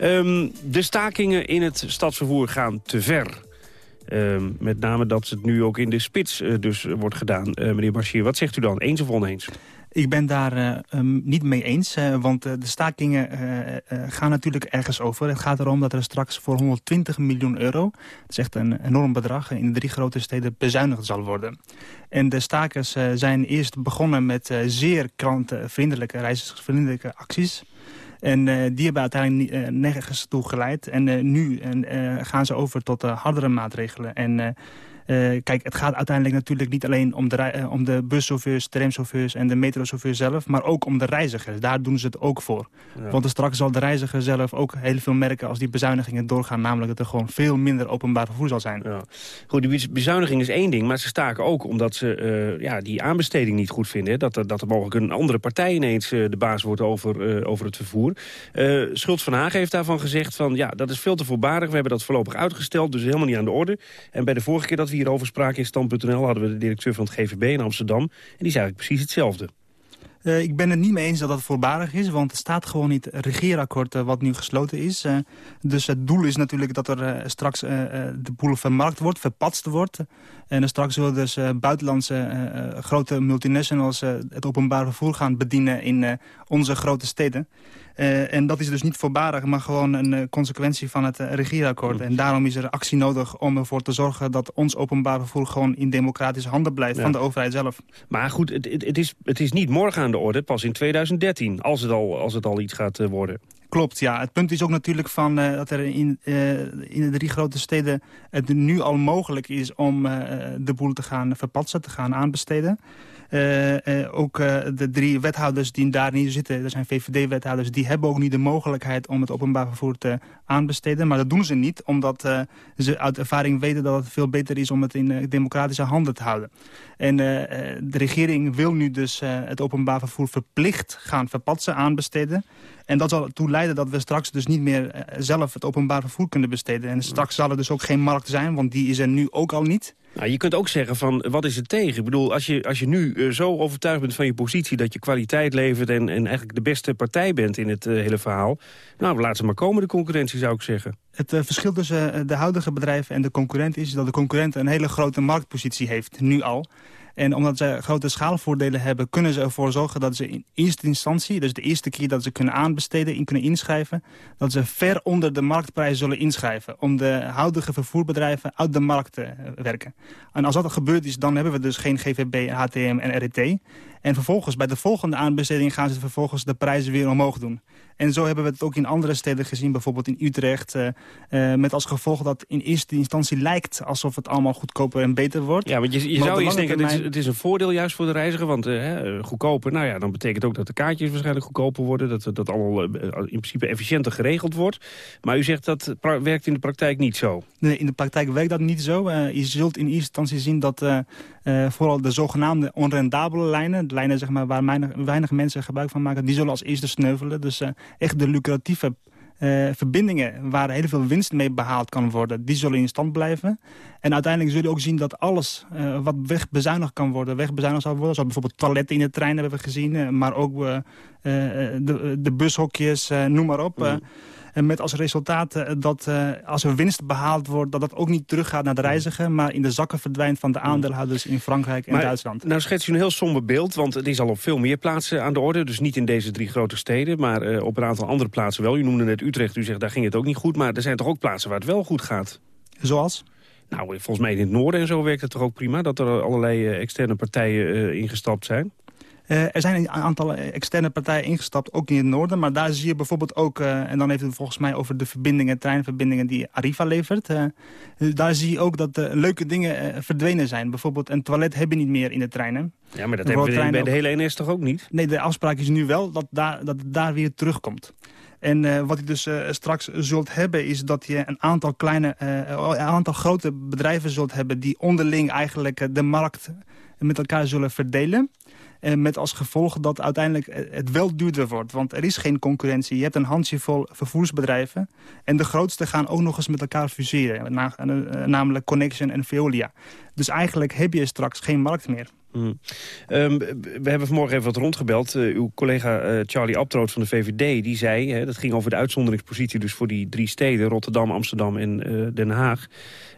Um, de stakingen in het stadsvervoer gaan te ver. Um, met name dat het nu ook in de spits uh, dus wordt gedaan. Uh, meneer Marchier, wat zegt u dan? Eens of oneens? Ik ben daar uh, um, niet mee eens, uh, want uh, de stakingen gaan natuurlijk ergens over. Het gaat erom dat er straks voor 120 miljoen euro, dat is echt een enorm bedrag, in de drie grote steden bezuinigd zal worden. En de stakers zijn eerst begonnen met zeer klantenvriendelijke, reizigersvriendelijke acties. En die hebben uiteindelijk nergens toe geleid. En nu gaan ze over tot hardere maatregelen. En uh, kijk, het gaat uiteindelijk natuurlijk niet alleen om de, uh, om de buschauffeurs, tramchauffeurs en de metrochauffeurs zelf, maar ook om de reizigers. Daar doen ze het ook voor. Ja. Want straks zal de reiziger zelf ook heel veel merken als die bezuinigingen doorgaan. Namelijk dat er gewoon veel minder openbaar vervoer zal zijn. Ja. Goed, die bezuiniging is één ding, maar ze staken ook omdat ze uh, ja, die aanbesteding niet goed vinden. Dat, er, dat er mogelijk een andere partij ineens de baas wordt over, over het vervoer. Schultz van Hagen heeft daarvan gezegd van ja, dat is veel te voorbarig. We hebben dat voorlopig uitgesteld, dus helemaal niet aan de orde. En bij de vorige keer dat we hierover spraken in Stand.nl... hadden we de directeur van het GVB in Amsterdam. En die zei eigenlijk precies hetzelfde. Uh, ik ben het niet mee eens dat dat voorbarig is, want er staat gewoon niet het regeerakkoord uh, wat nu gesloten is. Uh, dus het doel is natuurlijk dat er straks de boel vermarkt wordt, verpatst wordt. En er straks zullen dus buitenlandse grote multinationals het openbaar vervoer gaan bedienen in onze grote steden. Uh, en dat is dus niet voorbarig, maar gewoon een uh, consequentie van het uh, regeerakkoord. En daarom is er actie nodig om ervoor te zorgen dat ons openbaar vervoer gewoon in democratische handen blijft ja. van de overheid zelf. Maar goed, het, het, het, is, het is niet morgen aan de orde, pas in 2013, als het al, als het al iets gaat worden. Klopt, ja. Het punt is ook natuurlijk van, uh, dat er in, uh, in de drie grote steden het nu al mogelijk is om uh, de boel te gaan verpatsen, te gaan aanbesteden. Ook de drie wethouders die daar niet zitten, dat zijn VVD-wethouders, die hebben ook niet de mogelijkheid om het openbaar vervoer te aanbesteden. Maar dat doen ze niet, omdat ze uit ervaring weten dat het veel beter is om het in democratische handen te houden. En de regering wil nu dus het openbaar vervoer verplicht gaan verpatsen, aanbesteden. En dat zal ertoe leiden dat we straks dus niet meer zelf het openbaar vervoer kunnen besteden. En straks zal er dus ook geen markt zijn, want die is er nu ook al niet. Nou, je kunt ook zeggen van, wat is het tegen? Ik bedoel, als je, als je nu uh, zo overtuigd bent van je positie... dat je kwaliteit levert en, en eigenlijk de beste partij bent in het uh, hele verhaal... nou, laat ze maar komen, de concurrentie, zou ik zeggen. Het uh, verschil tussen de huidige bedrijven en de concurrent is... dat de concurrent een hele grote marktpositie heeft, nu al... En omdat ze grote schaalvoordelen hebben... kunnen ze ervoor zorgen dat ze in eerste instantie... dus de eerste keer dat ze kunnen aanbesteden, in kunnen inschrijven... dat ze ver onder de marktprijs zullen inschrijven... om de huidige vervoerbedrijven uit de markt te werken. En als dat gebeurd is, dan hebben we dus geen GVB, HTM en RET... En vervolgens, bij de volgende aanbesteding gaan ze vervolgens de prijzen weer omhoog doen. En zo hebben we het ook in andere steden gezien, bijvoorbeeld in Utrecht. Uh, uh, met als gevolg dat in eerste instantie lijkt alsof het allemaal goedkoper en beter wordt. Ja, want je, je zou eens denken, termijn... het, is, het is een voordeel juist voor de reiziger. Want uh, goedkoper, nou ja, dan betekent ook dat de kaartjes waarschijnlijk goedkoper worden. Dat dat allemaal in principe efficiënter geregeld wordt. Maar u zegt dat werkt in de praktijk niet zo. Nee, in de praktijk werkt dat niet zo. je zult in eerste instantie zien dat vooral de zogenaamde onrendabele lijnen lijnen zeg maar, waar weinig, weinig, mensen gebruik van maken... die zullen als eerste sneuvelen. Dus uh, echt de lucratieve uh, verbindingen waar heel veel winst mee behaald kan worden... die zullen in stand blijven. En uiteindelijk zullen we ook zien dat alles uh, wat wegbezuinigd kan worden... wegbezuinigd zal worden. Zoals bijvoorbeeld toiletten in de trein hebben we gezien. maar ook de, de bushokjes, noem maar op... Mm. En met als resultaat eh, dat uh, als er winst behaald wordt... dat dat ook niet teruggaat naar de reiziger... maar in de zakken verdwijnt van de aandeelhouders in Frankrijk en maar, Duitsland. Nou schets u een heel somber beeld, want het is al op veel meer plaatsen aan de orde. Dus niet in deze drie grote steden, maar uh, op een aantal andere plaatsen wel. U noemde net Utrecht, u zegt daar ging het ook niet goed... maar er zijn toch ook plaatsen waar het wel goed gaat? Zoals? Nou, volgens mij in het noorden en zo werkt het toch ook prima... dat er allerlei externe partijen ingestapt zijn? Er zijn een aantal externe partijen ingestapt, ook in het noorden. Maar daar zie je bijvoorbeeld ook, en dan heeft het volgens mij over de verbindingen, treinverbindingen die Arriva levert. daar zie je ook dat leuke dingen verdwenen zijn. Bijvoorbeeld een toilet hebben niet meer in de treinen. Ja, maar dat hebben we bij de hele NS toch ook niet? Nee, de afspraak is nu wel dat, daar, dat het daar weer terugkomt. En uh, wat je dus uh, straks zult hebben is dat je een aantal kleine, uh, een aantal grote bedrijven zult hebben die onderling eigenlijk de markt met elkaar zullen verdelen. En met als gevolg dat uiteindelijk het wel duurder wordt. Want er is geen concurrentie. Je hebt een handjevol vervoersbedrijven. En de grootste gaan ook nog eens met elkaar fuseren. namelijk Connection en Veolia. Dus eigenlijk heb je straks geen markt meer. Mm. Um, we hebben vanmorgen even wat rondgebeld. Uh, uw collega uh, Charlie Abtroot van de VVD, die zei... Hè, dat ging over de uitzonderingspositie dus voor die drie steden... Rotterdam, Amsterdam en uh, Den Haag.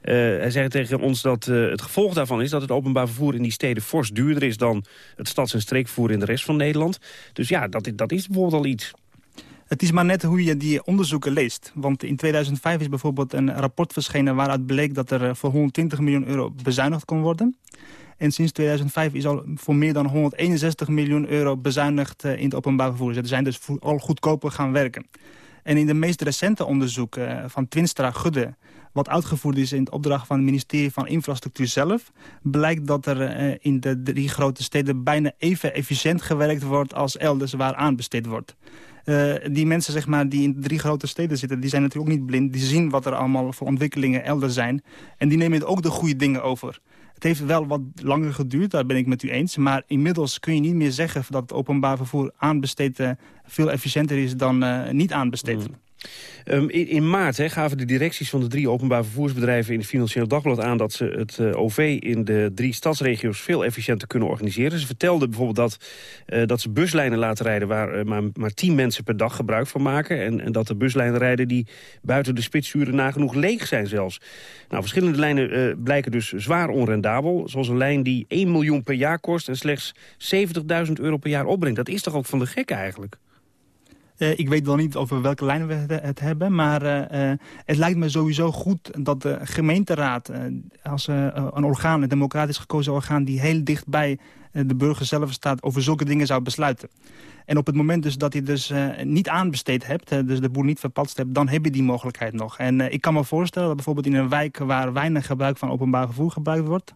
hij zei tegen ons dat het gevolg daarvan is... dat het openbaar vervoer in die steden fors duurder is... dan het stads- en streekvervoer in de rest van Nederland. Dus ja, dat, dat is bijvoorbeeld al iets. Het is maar net hoe je die onderzoeken leest. Want in 2005 is bijvoorbeeld een rapport verschenen... waaruit bleek dat er voor 120 miljoen euro bezuinigd kon worden... En sinds 2005 is al voor meer dan 161 miljoen euro bezuinigd eh, in het openbaar vervoer. Ze zijn dus al goedkoper gaan werken. En in de meest recente onderzoek uh, van Twinstra Gudde... wat uitgevoerd is in opdracht van het ministerie van Infrastructuur zelf... blijkt dat er uh, in de drie grote steden bijna even efficiënt gewerkt wordt... als elders waar aanbesteed wordt. Die mensen zeg maar, die in drie grote steden zitten... die zijn natuurlijk ook niet blind. Die zien wat er allemaal voor ontwikkelingen elders zijn. En die nemen ook de goede dingen over. Het heeft wel wat langer geduurd, daar ben ik met u eens. Maar inmiddels kun je niet meer zeggen dat het openbaar vervoer aanbesteed uh, veel efficiënter is dan uh, niet aanbesteed. Mm. Um, in, maart gaven de directies van de drie openbaar vervoersbedrijven... in het Financieel Dagblad aan dat ze het uh, OV in de drie stadsregio's... veel efficiënter kunnen organiseren. Ze vertelden bijvoorbeeld dat, uh, dat ze buslijnen laten rijden... waar uh, maar, maar tien mensen per dag gebruik van maken. En, en dat de buslijnen rijden die buiten de spitsuren nagenoeg leeg zijn zelfs. Nou, verschillende lijnen blijken dus zwaar onrendabel. Zoals een lijn die 1 miljoen per jaar kost... en slechts 70.000 euro per jaar opbrengt. Dat is toch ook van de gek eigenlijk? Uh, ik weet wel niet over welke lijn we het hebben, maar uh, het lijkt me sowieso goed dat de gemeenteraad als een orgaan, een democratisch gekozen orgaan die heel dicht bij de burger zelf staat, over zulke dingen zou besluiten. En op het moment dus dat hij dus niet aanbesteed hebt, dus de boer niet verpatst hebt, dan heb je die mogelijkheid nog. En ik kan me voorstellen dat bijvoorbeeld in een wijk waar weinig gebruik van openbaar vervoer gebruikt wordt,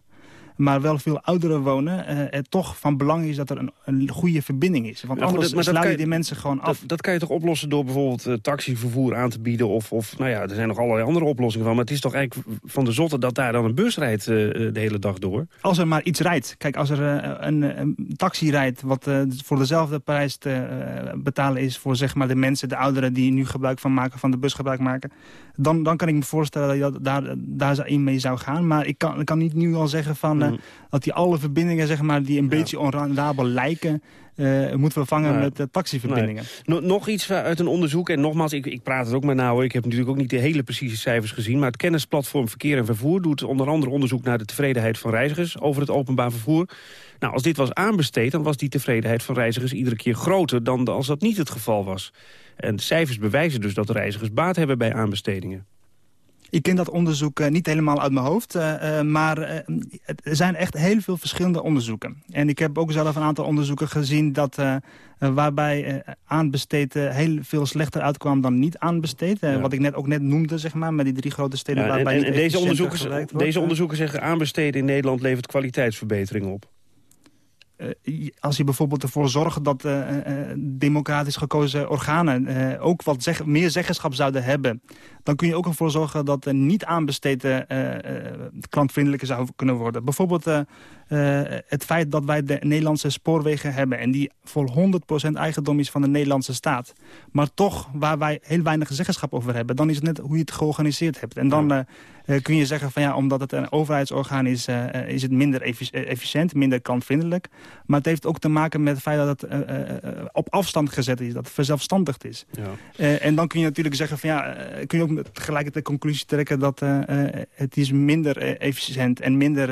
maar wel veel ouderen wonen... Uh, het toch van belang is dat er een, een goede verbinding is. Want anders sluit je die mensen gewoon af. Dat, dat, kan je toch oplossen door bijvoorbeeld uh, taxivervoer aan te bieden... Of, of nou ja, er zijn nog allerlei andere oplossingen van. Maar het is toch eigenlijk van de zotte dat daar dan een bus rijdt uh, de hele dag door? Als er maar iets rijdt. Kijk, als er een, een, taxi rijdt... wat voor dezelfde prijs te betalen is voor zeg maar, de mensen, de ouderen... die nu gebruik van maken, van de bus gebruik maken... dan, dan kan ik me voorstellen dat je daar, daar in mee zou gaan. Maar ik kan, ik kan niet nu al zeggen van... Mm. dat die alle verbindingen zeg maar, die een beetje onrendabel lijken... Uh, moeten vervangen met uh, taxiverbindingen. nog iets uit een onderzoek. En nogmaals, ik, ik praat het ook met nou. Ik heb natuurlijk ook niet de hele precieze cijfers gezien. Maar het kennisplatform Verkeer en Vervoer doet onder andere onderzoek naar de tevredenheid van reizigers over het openbaar vervoer. Nou, als dit was aanbesteed, dan was die tevredenheid van reizigers iedere keer groter dan als dat niet het geval was. En de cijfers bewijzen dus dat reizigers baat hebben bij aanbestedingen. Ik ken dat onderzoek uh, niet helemaal uit mijn hoofd. Uh, uh, maar er zijn echt heel veel verschillende onderzoeken. En ik heb ook zelf een aantal onderzoeken gezien... Dat, waarbij aanbesteed heel veel slechter uitkwam dan niet aanbesteed. Ja. Wat ik net ook net noemde, zeg maar, met die drie grote steden... Ja, waarbij en, en deze, onderzoekers, deze onderzoeken zeggen aanbesteden in Nederland levert kwaliteitsverbetering op. Uh, als je bijvoorbeeld ervoor zorgt dat uh, uh, democratisch gekozen organen ook wat zeg, meer zeggenschap zouden hebben, dan kun je ook ervoor zorgen dat niet aanbesteden klantvriendelijker zou kunnen worden. Bijvoorbeeld het feit dat wij de Nederlandse spoorwegen hebben en die voor 100% eigendom is van de Nederlandse staat, maar toch waar wij heel weinig zeggenschap over hebben, dan is het net hoe je het georganiseerd hebt. En dan. Kun je zeggen van ja, omdat het een overheidsorgaan is, is het minder efficiënt, minder klantvriendelijk. Maar het heeft ook te maken met het feit dat het uh, uh, op afstand gezet is. Dat het verzelfstandigd is. Ja. Uh, en dan kun je natuurlijk zeggen van ja, kun je ook ook tegelijk de conclusie trekken dat uh, het is minder efficiënt en minder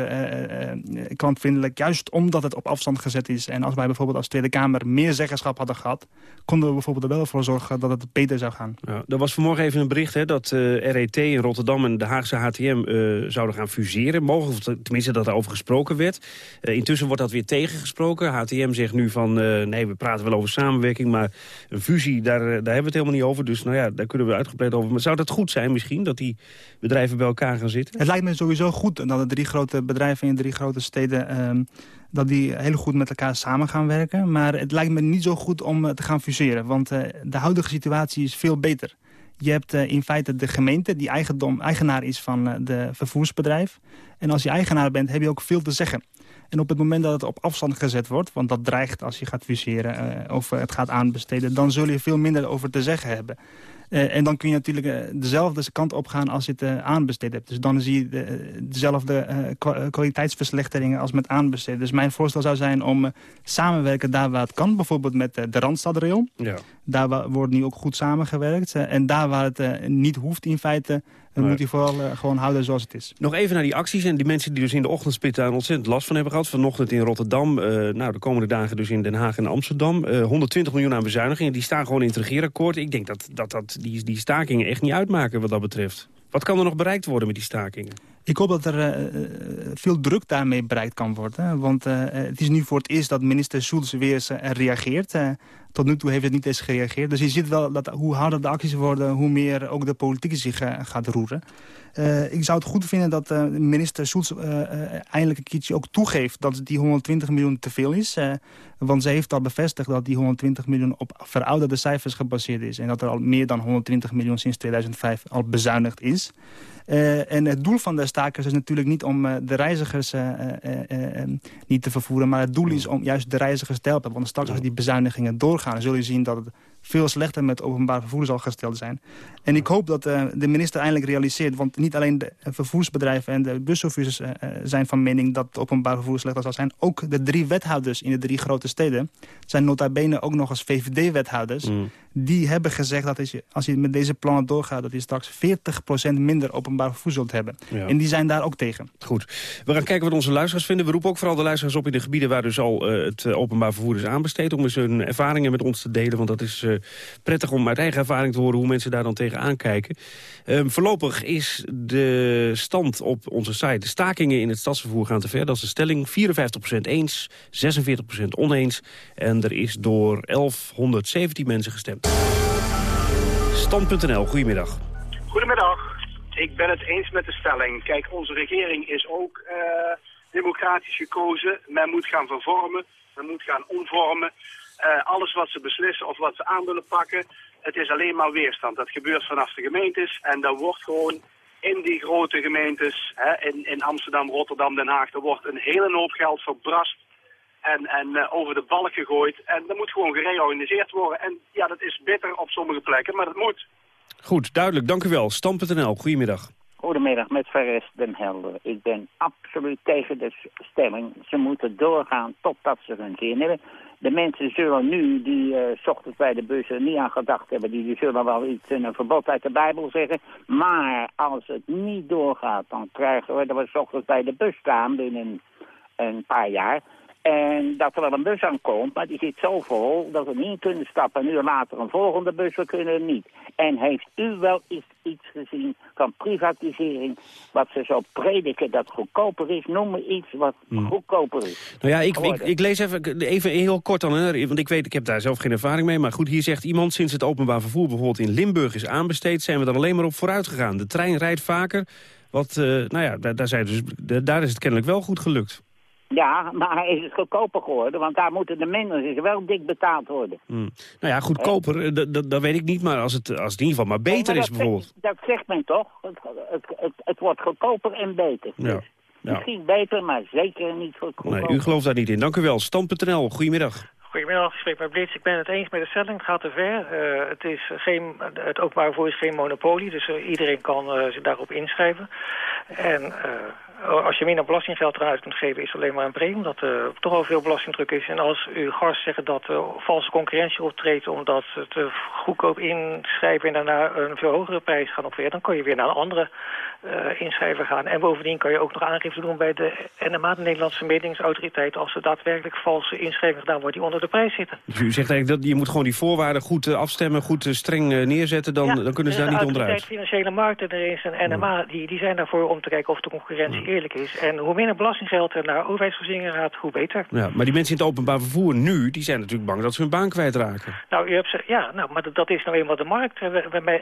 klantvriendelijk. Juist omdat het op afstand gezet is. En als wij bijvoorbeeld als Tweede Kamer meer zeggenschap hadden gehad... konden we bijvoorbeeld er wel voor zorgen dat het beter zou gaan. Ja, er was vanmorgen even een bericht hè, dat RET in Rotterdam en de Haagse HTM zouden gaan fuseren. Mogelijk, tenminste dat over gesproken werd. intussen wordt dat weer tegengesproken. HTM zegt nu van nee, we praten wel over samenwerking... maar een fusie, daar, daar hebben we het helemaal niet over. Dus nou ja, daar kunnen we uitgebreid over. Maar zou dat goed zijn misschien, dat die bedrijven bij elkaar gaan zitten? Het lijkt me sowieso goed dat de drie grote bedrijven in drie grote steden... Ehm, dat die heel goed met elkaar samen gaan werken. Maar het lijkt me niet zo goed om eh, te gaan fuseren. Want de huidige situatie is veel beter. Je hebt uh, in feite de gemeente die eigendom, eigenaar is van uh, de vervoersbedrijf. En als je eigenaar bent, heb je ook veel te zeggen. En op het moment dat het op afstand gezet wordt... want dat dreigt als je gaat fuseren uh, of het gaat aanbesteden... dan zul je veel minder over te zeggen hebben. En dan kun je natuurlijk dezelfde kant op gaan als je het aanbesteed hebt. Dus dan zie je de, dezelfde kwaliteitsverslechteringen als met aanbesteden. Dus mijn voorstel zou zijn om samenwerken daar waar het kan. Bijvoorbeeld met de Randstadrail. Ja. Daar wordt nu ook goed samengewerkt. en daar waar het niet hoeft in feite dan moet hij vooral gewoon houden zoals het is. Nog even naar die acties en die mensen die dus in de ochtendspit daar ontzettend last van hebben gehad. Vanochtend in Rotterdam, nou de komende dagen dus in Den Haag en Amsterdam. Uh, 120 miljoen aan bezuinigingen, die staan gewoon in het regeerakkoord. Ik denk dat, dat, dat die, die stakingen echt niet uitmaken wat dat betreft. Wat kan er nog bereikt worden met die stakingen? Ik hoop dat er uh, veel druk daarmee bereikt kan worden. Want uh, het is nu voor het eerst dat minister Schulz weer reageert. Tot nu toe heeft het niet eens gereageerd. Dus je ziet wel dat hoe harder de acties worden... hoe meer ook de politiek zich gaat roeren. Ik zou het goed vinden dat minister Schulz eindelijk een keertje ook toegeeft... dat die 120 miljoen te veel is. want ze heeft al bevestigd dat die 120 miljoen op verouderde cijfers gebaseerd is. En dat er al meer dan 120 miljoen sinds 2005 al bezuinigd is. Uh, en het doel van de stakers is natuurlijk niet om uh, de reizigers uh, niet te vervoeren... maar het doel is om juist de reizigers te helpen. Want straks als die bezuinigingen doorgaan... zul je zien dat het veel slechter met openbaar vervoer zal gesteld zijn. En ik hoop dat uh, de minister eindelijk realiseert... want niet alleen de vervoersbedrijven en de buschauffeurs uh, zijn van mening... dat het openbaar vervoer slechter zal zijn. Ook de drie wethouders in de drie grote steden... zijn nota bene ook nog als VVD-wethouders... Mm. Die hebben gezegd dat als je, als je met deze plannen doorgaat... dat je straks 40% minder openbaar vervoer zult hebben. Ja. En die zijn daar ook tegen. Goed. We gaan kijken wat onze luisteraars vinden. We roepen ook vooral de luisteraars op in de gebieden... waar dus al uh, het openbaar vervoer is aanbesteed... om eens hun ervaringen met ons te delen, want dat is prettig om uit eigen ervaring te horen hoe mensen daar dan tegenaan kijken. Um, voorlopig is de stand op onze site. De stakingen in het stadsvervoer gaan te ver. Dat is de stelling. 54% eens, 46% oneens. En er is door 1117 mensen gestemd. Stand.nl, goedemiddag. Goedemiddag. Ik ben het eens met de stelling. Kijk, onze regering is ook uh, democratisch gekozen. Men moet gaan vervormen, men moet gaan omvormen. Uh, alles wat ze beslissen of wat ze aan willen pakken, het is alleen maar weerstand. Dat gebeurt vanaf de gemeentes en dan wordt gewoon in die grote gemeentes, hè, in, in Amsterdam, Rotterdam, Den Haag, er wordt een hele hoop geld verbrast en, en uh, over de balk gegooid. En dat moet gewoon gereorganiseerd worden. En ja, dat is bitter op sommige plekken, maar dat moet. Goed, duidelijk. Dank u wel. Stam.nl, goedemiddag. Goedemiddag, met Verres den Helder. Ik ben absoluut tegen de stelling. Ze moeten doorgaan totdat ze hun zin hebben. De mensen zullen nu, die uh, ochtends bij de bussen niet aan gedacht hebben... Die, die zullen wel iets in een verbod uit de Bijbel zeggen. Maar als het niet doorgaat, dan krijgen we dat we ochtends bij de bus staan binnen een paar jaar... En dat er wel een bus aankomt, maar die zit zo vol dat we niet kunnen stappen. Een uur later een volgende bus, we kunnen niet. En heeft u wel iets, iets gezien van privatisering, wat ze zo prediken dat goedkoper is? Noem me iets wat hmm. goedkoper is. Nou ja, ik, ik, ik, lees even, even heel kort dan, hè, want ik weet, ik heb daar zelf geen ervaring mee. Maar goed, hier zegt iemand, sinds het openbaar vervoer bijvoorbeeld in Limburg is aanbesteed, zijn we er alleen maar op vooruit gegaan. De trein rijdt vaker, wat, uh, nou ja, daar, daar, zijn dus, daar is het kennelijk wel goed gelukt. Ja, maar is het goedkoper geworden? Want daar moeten de minderen wel dik betaald worden. Hmm. Nou ja, goedkoper, eh, dat, weet ik niet. Maar als het, als het in ieder geval maar beter is bijvoorbeeld. dat zegt men toch? Het, het, het, het, wordt goedkoper en beter. Ja. Dus misschien beter, maar zeker niet goedkoper. Nee, u gelooft daar niet in. Dank u wel. Stand.nl, goedemiddag. Goedemiddag, ik spreek met Blitz. Ik ben het eens met de stelling. Het gaat te ver. Uh, het, is geen, het openbaar vervoer is geen monopolie, dus uh, iedereen kan uh, zich daarop inschrijven. En als je minder belastinggeld eruit kunt geven, is het alleen maar een premie, omdat er toch al veel belastingdruk is. En als uw gast zegt dat er valse concurrentie optreedt, omdat het uh, goedkoop inschrijven en daarna een veel hogere prijs gaan opweer, dan kan je weer naar een andere uh, inschrijver gaan. En bovendien kan je ook nog aangifte doen bij de NMA, de Nederlandse Medelingsautoriteit, als er daadwerkelijk valse inschrijvingen gedaan wordt die onder de prijs zitten. Dus u zegt eigenlijk dat je moet gewoon die voorwaarden goed uh, afstemmen, goed streng neerzetten, dan, dan kunnen ze daar niet onderuit. De financiële markten, er is een NMA, die, die zijn daarvoor om te kijken of de concurrentie eerlijk is. En hoe minder belastinggeld er naar overheidsvoorzieningen gaat, hoe beter. Ja, maar die mensen in het openbaar vervoer nu, die zijn natuurlijk bang dat ze hun baan kwijtraken. Nou, u hebt ze, ja, nou, maar dat is nou eenmaal de markt.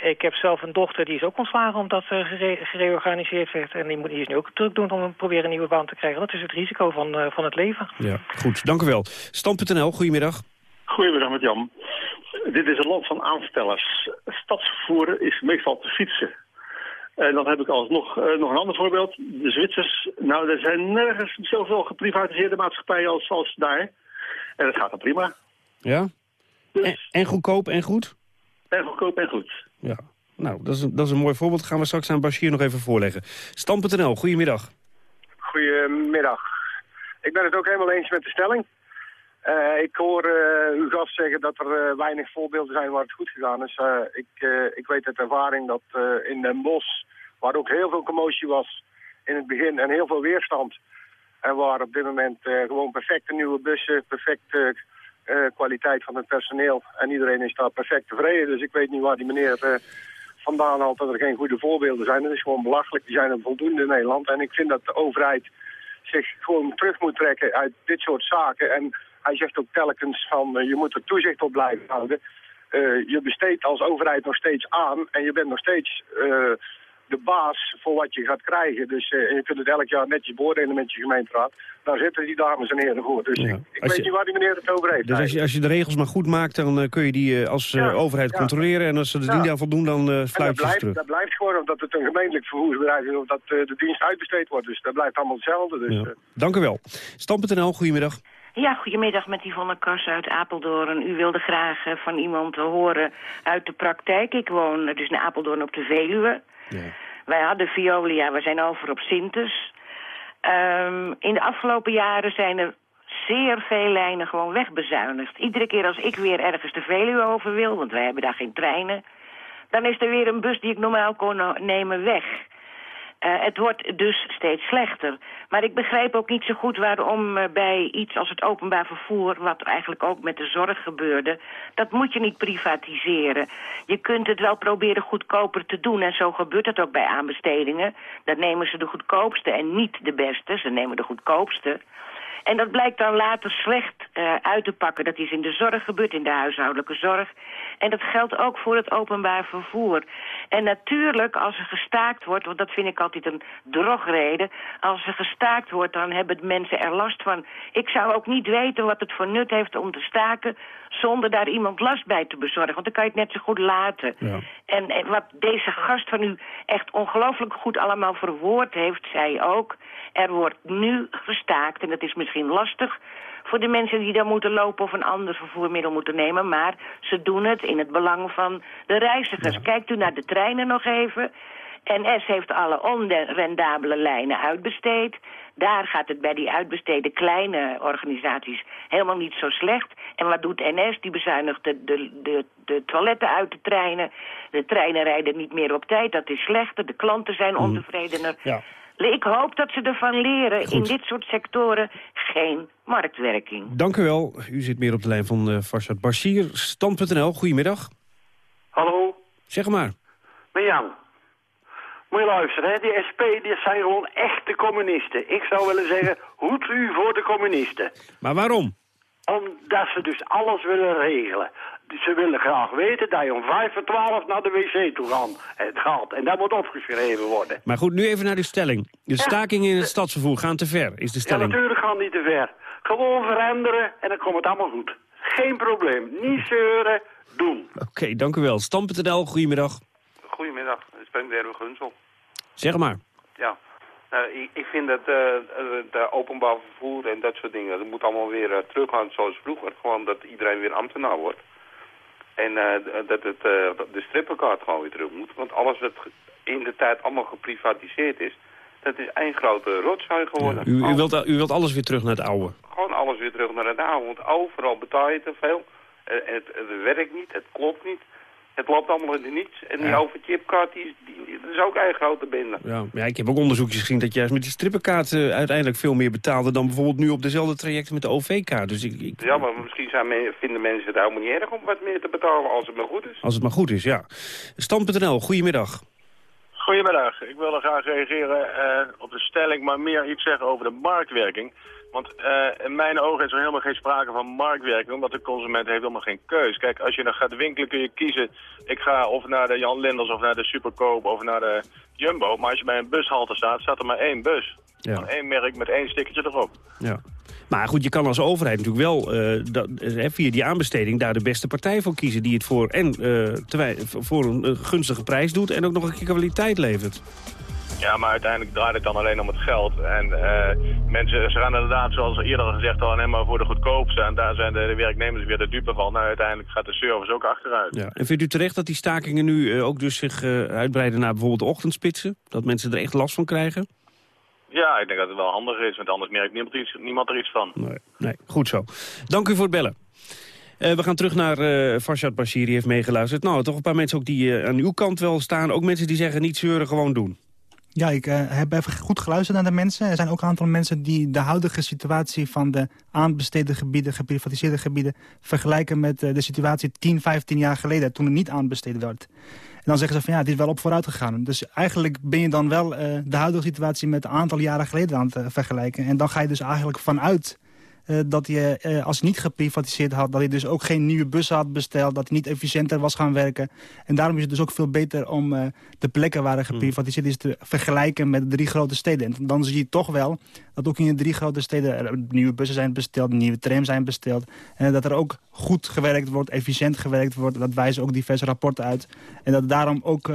Ik heb zelf een dochter, die is ook ontslagen omdat ze gere gereorganiseerd werd. En die, moet, die is nu ook druk doen om proberen een nieuwe baan te krijgen. Dat is het risico van, uh, van het leven. Ja, goed. Dank u wel. Stand.nl, goedemiddag. Goedemiddag met Jan. Dit is een land van aanstellers. Stadsvervoer is meestal te fietsen. En dan heb ik alsnog uh, nog een ander voorbeeld. De Zwitsers, nou, er zijn nergens zoveel geprivatiseerde maatschappijen als, als daar. En dat gaat dan prima. Ja? Dus, en, en, goedkoop en goed? En goedkoop en goed. Ja. Nou, dat is, dat is een mooi voorbeeld. Gaan we straks aan Bashir nog even voorleggen. Stam.nl, goedemiddag. Goedemiddag. Ik ben het ook helemaal eens met de stelling. Uh, ik hoor uh, uw gast zeggen dat er uh, weinig voorbeelden zijn waar het goed gegaan is. ik, ik weet uit ervaring dat in Den Bosch, waar ook heel veel commotie was in het begin en heel veel weerstand. En waar op dit moment gewoon perfecte nieuwe bussen, perfecte kwaliteit van het personeel. En iedereen is daar perfect tevreden. Dus ik weet niet waar die meneer vandaan haalt dat er geen goede voorbeelden zijn. Dat is gewoon belachelijk. Die zijn er voldoende in Nederland. En ik vind dat de overheid zich gewoon terug moet trekken uit dit soort zaken. En hij zegt ook telkens van uh, je moet er toezicht op blijven houden. Uh, je besteedt als overheid nog steeds aan en je bent nog steeds uh, de baas voor wat je gaat krijgen. Dus je kunt het elk jaar netjes beoordelen met je gemeenteraad. Daar zitten die dames en heren voor. Dus ja. ik, ik weet je, niet waar die meneer het over heeft. Dus als je, als je de regels maar goed maakt, dan kun je die als ja, overheid ja. controleren. En als ze er niet aan voldoen, dan fluit je terug. Dat blijft gewoon omdat het een gemeentelijk vervoersbedrijf is... of dat de dienst uitbesteed wordt. Dus dat blijft allemaal hetzelfde. Dus, Dank u wel. Stam.nl, goedemiddag. Ja, goedemiddag met Yvonne Kas uit Apeldoorn. U wilde graag uh, van iemand horen uit de praktijk. Ik woon dus in Apeldoorn op de Veluwe. Ja. Wij hadden Violia, we zijn over op Sintes. Um, in de afgelopen jaren zijn er zeer veel lijnen gewoon wegbezuinigd. Iedere keer als ik weer ergens de Veluwe over wil, want wij hebben daar geen treinen... dan is er weer een bus die ik normaal kon nemen weg... Uh, het wordt dus steeds slechter. Maar ik begrijp ook niet zo goed waarom uh, bij iets als het openbaar vervoer... wat eigenlijk ook met de zorg gebeurde... dat moet je niet privatiseren. Je kunt het wel proberen goedkoper te doen. En zo gebeurt het ook bij aanbestedingen. Dan nemen ze de goedkoopste en niet de beste. Ze nemen de goedkoopste. En dat blijkt dan later slecht uh, uit te pakken. Dat is in de zorg gebeurd, in de huishoudelijke zorg. En dat geldt ook voor het openbaar vervoer. En natuurlijk, als er gestaakt wordt, want dat vind ik altijd een drogreden... als er gestaakt wordt, dan hebben mensen er last van. Ik zou ook niet weten wat het voor nut heeft om te staken... zonder daar iemand last bij te bezorgen. Want dan kan je het net zo goed laten. Ja. En, en wat deze gast van u echt ongelooflijk goed allemaal verwoord heeft, zei ook... er wordt nu gestaakt, en dat is misschien lastig voor de mensen die dan moeten lopen of een ander vervoermiddel moeten nemen. Maar ze doen het in het belang van de reizigers. Ja. Kijkt u naar de treinen nog even. NS heeft alle onrendabele lijnen uitbesteed. Daar gaat het bij die uitbesteden kleine organisaties helemaal niet zo slecht. En wat doet NS? Die bezuinigt de, de, de, de toiletten uit de treinen. De treinen rijden niet meer op tijd, dat is slechter. De klanten zijn ontevredener. Ja. Ik hoop dat ze ervan leren Goed. in dit soort sectoren geen marktwerking. Dank u wel. U zit meer op de lijn van uh, Farsad Bashir. Stand.nl, goedemiddag. Hallo. Zeg maar. Ben Jan. Moet je luisteren, hè? die SP die zijn gewoon echte communisten. Ik zou willen zeggen, hoed u voor de communisten. Maar waarom? Omdat ze dus alles willen regelen. Ze willen graag weten dat je om vijf voor twaalf naar de wc toe gaan, het gaat. En dat moet opgeschreven worden. Maar goed, nu even naar de stelling. De ja. stakingen in het stadsvervoer gaan te ver, is de stelling. Ja, natuurlijk gaan die te ver. Gewoon veranderen en dan komt het allemaal goed. Geen probleem. Niet zeuren, doen. Oké, okay, dank u wel. Stam.nl, goedemiddag. Goedemiddag, ik ben Derwe Gunsel. Zeg maar. Ja, nou, ik, ik, vind dat uh, de openbaar vervoer en dat soort dingen, dat moet allemaal weer uh, teruggaan zoals vroeger. Gewoon dat iedereen weer ambtenaar wordt. En uh, dat het, de strippenkaart gewoon weer terug moet. Want alles wat in de tijd allemaal geprivatiseerd is, Het is één grote rotzooi geworden. U, u, wilt, u wilt alles weer terug naar het oude? Gewoon alles weer terug naar het oude, want overal betaal je te veel. Eh, het, het werkt niet, het klopt niet. Het loopt allemaal in niets. En die Ja. overchipkaart, die, is- die, dat is ook één grote bende. Ja, ja, ik heb ook onderzoekjes gezien dat je juist met die strippenkaart eh, uiteindelijk veel meer betaalde dan bijvoorbeeld nu op dezelfde trajecten met de OV-kaart. Dus ik, ik- Ja, maar misschien zijn men- vinden mensen het helemaal niet erg om wat meer te betalen als het maar goed is. als het maar goed is, ja. Stand.nl, goedemiddag. Goedemiddag. Ik wilde graag reageren eh, op de stelling, maar meer iets zeggen over de marktwerking. Want eh, in mijn ogen is er helemaal geen sprake van marktwerking, omdat de consument heeft helemaal geen keus. Kijk, als je dan gaat winkelen kun je kiezen, ik ga of naar de Jan Linders of naar de Superkoop of naar de Jumbo. Maar als je bij een bushalte staat, staat er maar één bus. Ja. Van één merk met één stickertje erop. Ja. Maar goed, je kan als overheid natuurlijk wel eh, dat, eh, via die aanbesteding daar de beste partij voor kiezen. Die het voor, en, voor een gunstige prijs doet en ook nog een keer kwaliteit levert. Ja, maar uiteindelijk draait het dan alleen om het geld. En eh, mensen, ze gaan inderdaad, zoals eerder gezegd al, alleen maar voor de goedkoopste. En daar zijn de, de werknemers weer de dupe van. Nou, uiteindelijk gaat de service ook achteruit. Ja. En vindt u terecht dat die stakingen nu eh, ook dus zich eh, uitbreiden naar bijvoorbeeld de ochtendspitsen? Dat mensen er echt last van krijgen? Ja, ik denk dat het wel handig is, want anders merkt niemand, iets, niemand er iets van. Nee, nee, goed zo. Dank u voor het bellen. We gaan terug naar eh Farshad Bashir, die heeft meegeluisterd. Nou, toch een paar mensen ook die aan uw kant wel staan. Ook mensen die zeggen niet zeuren, gewoon doen. Ja, ik eh, heb even goed geluisterd naar de mensen. Er zijn ook een aantal mensen die de huidige situatie van de aanbesteden gebieden, geprivatiseerde gebieden, vergelijken met eh, de situatie 10, 15 jaar geleden, toen het niet aanbesteed werd. En dan zeggen ze van ja, het is wel op vooruit gegaan. Dus eigenlijk ben je dan wel eh, de huidige situatie met een aantal jaren geleden aan het vergelijken. En dan ga je dus eigenlijk vanuit eh, dat je, eh, als niet geprivatiseerd had... dat je dus ook geen nieuwe bussen had besteld... dat hij niet efficiënter was gaan werken. En daarom is het dus ook veel beter om eh, de plekken waar er geprivatiseerd is... te vergelijken met de drie grote steden. En dan zie je toch wel dat ook in de drie grote steden... er nieuwe bussen zijn besteld, nieuwe trams zijn besteld... en dat er ook goed gewerkt wordt, efficiënt gewerkt wordt. Dat wijzen ook diverse rapporten uit. En dat daarom ook...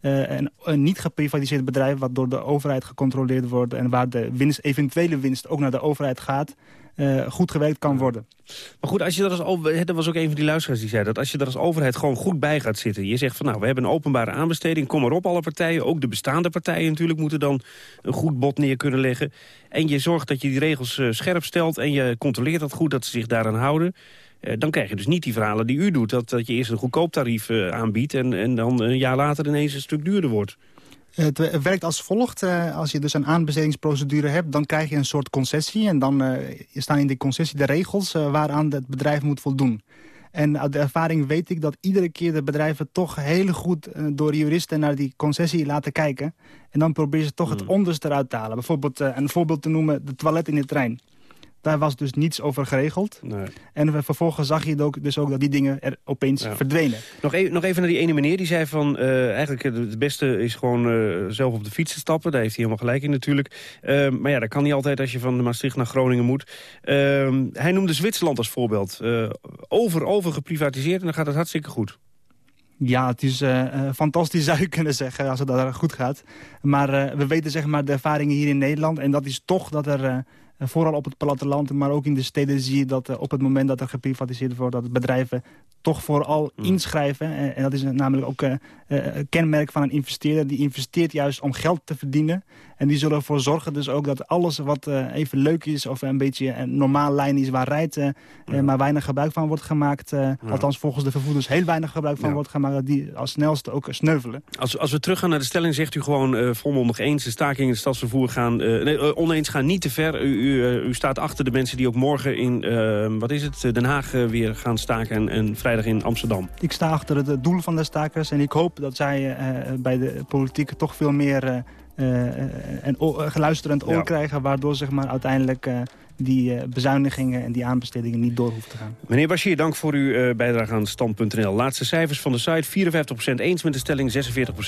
een, een niet geprivatiseerd bedrijf... wat door de overheid gecontroleerd wordt... en waar de winst, eventuele winst ook naar de overheid gaat... eh, goed gewerkt kan worden. Maar goed, als je er als over- dat was ook een van die luisteraars die zei dat... als je er als overheid gewoon goed bij gaat zitten... je zegt van nou, we hebben een openbare aanbesteding... kom maar op alle partijen, ook de bestaande partijen natuurlijk... moeten dan een goed bod neer kunnen leggen. En je zorgt dat je die regels eh, scherp stelt... en je controleert dat goed, dat ze zich daaraan houden... Eh, dan krijg je dus niet die verhalen die u doet. Dat, dat je eerst een goedkoop tarief aanbiedt... En, en dan een jaar later ineens een stuk duurder wordt. Het werkt als volgt. Eh, als je dus een aanbestedingsprocedure hebt, dan krijg je een soort concessie. En dan eh, staan in die concessie de regels eh, waaraan het bedrijf moet voldoen. En uit de ervaring weet ik dat iedere keer de bedrijven toch heel goed door juristen naar die concessie laten kijken. En dan proberen ze toch het onderste eruit te halen. Bijvoorbeeld een voorbeeld te noemen, de toilet in de trein. Daar was dus niets over geregeld. Nee. En vervolgens zag je ook, dus ook dat die dingen er opeens Ja. verdwenen. Nog, e- nog even naar die ene meneer die zei van... eh, eigenlijk eh, het beste is gewoon eh, zelf op de fiets te stappen. Daar heeft hij helemaal gelijk in natuurlijk. Ehm, maar ja, dat kan niet altijd als je van Maastricht naar Groningen moet. Ehm, hij noemde Zwitserland als voorbeeld. Over, over geprivatiseerd en dan gaat het hartstikke goed. Ja, het is fantastisch *laughs* zou je kunnen zeggen als het daar goed gaat. Maar we weten zeg maar de ervaringen hier in Nederland. En dat is toch dat er, eh, vooral op het platteland, maar ook in de steden zie je dat eh, op het moment dat er geprivatiseerd wordt, dat bedrijven toch vooral inschrijven. En, en dat is namelijk ook eh, eh, een kenmerk van een investeerder. Die investeert juist om geld te verdienen. En die zullen ervoor zorgen dus ook dat alles wat eh, even leuk is... of een beetje een normaal lijn is waar rijdt... eh, maar weinig gebruik van wordt gemaakt. Althans volgens de vervoerders heel weinig gebruik van Ja. wordt gemaakt... dat die als snelste ook sneuvelen. Als, als we teruggaan naar de stelling, zegt u gewoon volmondig eens. De stakingen in het stadsvervoer gaan, nee, oneens gaan niet te ver. U, u, u staat achter de mensen die ook morgen in, eh, wat is het, Den Haag weer gaan staken... En, en vrijdag in Amsterdam. Ik sta achter het doel van de stakers en ik hoop dat zij bij de politiek toch veel meer eh, een o- eh, geluisterend oor Ja. krijgen... waardoor zeg maar, uiteindelijk eh, die eh, bezuinigingen en die aanbestedingen niet door hoeven te gaan. Meneer Bashir, dank voor uw eh, bijdrage aan Stand.nl. Laatste cijfers van de site. 54% eens met de stelling,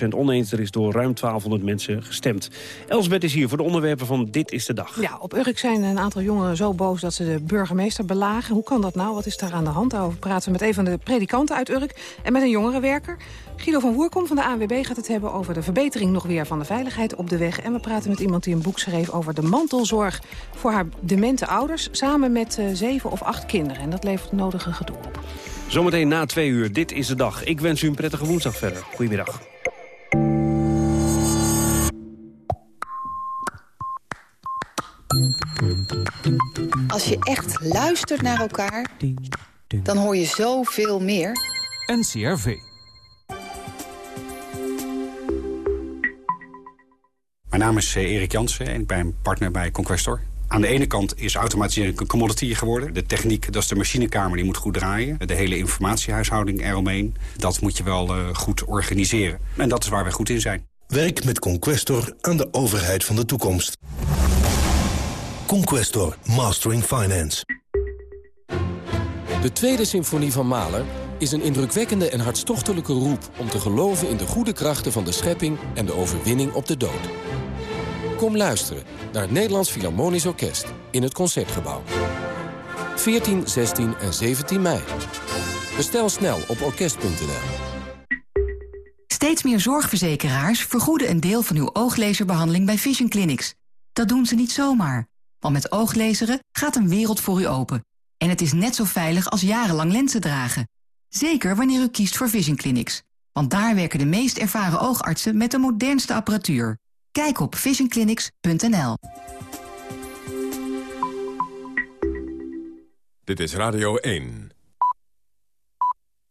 46% oneens. Er is door ruim 1200 mensen gestemd. Elsbeth is hier voor de onderwerpen van Dit is de Dag. Ja, op Urk zijn een aantal jongeren zo boos dat ze de burgemeester belagen. Hoe kan dat nou? Wat is daar aan de hand? Daarover praten we met een van de predikanten uit Urk en met een jongerenwerker. Guido van Woerkom van de ANWB gaat het hebben over de verbetering nog weer van de veiligheid op de weg. En we praten met iemand die een boek schreef over de mantelzorg voor haar demente ouders. Samen met eh, zeven of acht kinderen. En dat levert het nodige gedoe op. Zometeen na twee uur, Dit is de Dag. Ik wens u een prettige woensdag verder. Goedemiddag. Als je echt luistert naar elkaar, dan hoor je zoveel meer. NCRV. Mijn naam is eh, Erik Jansen en ik ben partner bij Conquestor. Aan de ene kant is automatisering een commodity geworden. De techniek, dat is de machinekamer, die moet goed draaien. De hele informatiehuishouding eromheen, dat moet je wel uh, goed organiseren. En dat is waar wij goed in zijn. Werk met Conquestor aan de overheid van de toekomst. Conquestor, Mastering Finance. De Tweede Symfonie van Mahler is een indrukwekkende en hartstochtelijke roep... om te geloven in de goede krachten van de schepping en de overwinning op de dood. Kom luisteren naar het Nederlands Philharmonisch Orkest in het Concertgebouw. 14, 16 en 17 mei. Bestel snel op orkest.nl. Steeds meer zorgverzekeraars vergoeden een deel van uw ooglezerbehandeling bij Vision Clinics. Dat doen ze niet zomaar, want met ooglezeren gaat een wereld voor u open. En het is net zo veilig als jarenlang lenzen dragen. Zeker wanneer u kiest voor Vision Clinics. Want daar werken de meest ervaren oogartsen met de modernste apparatuur. Kijk op visionclinics.nl. Dit is Radio 1.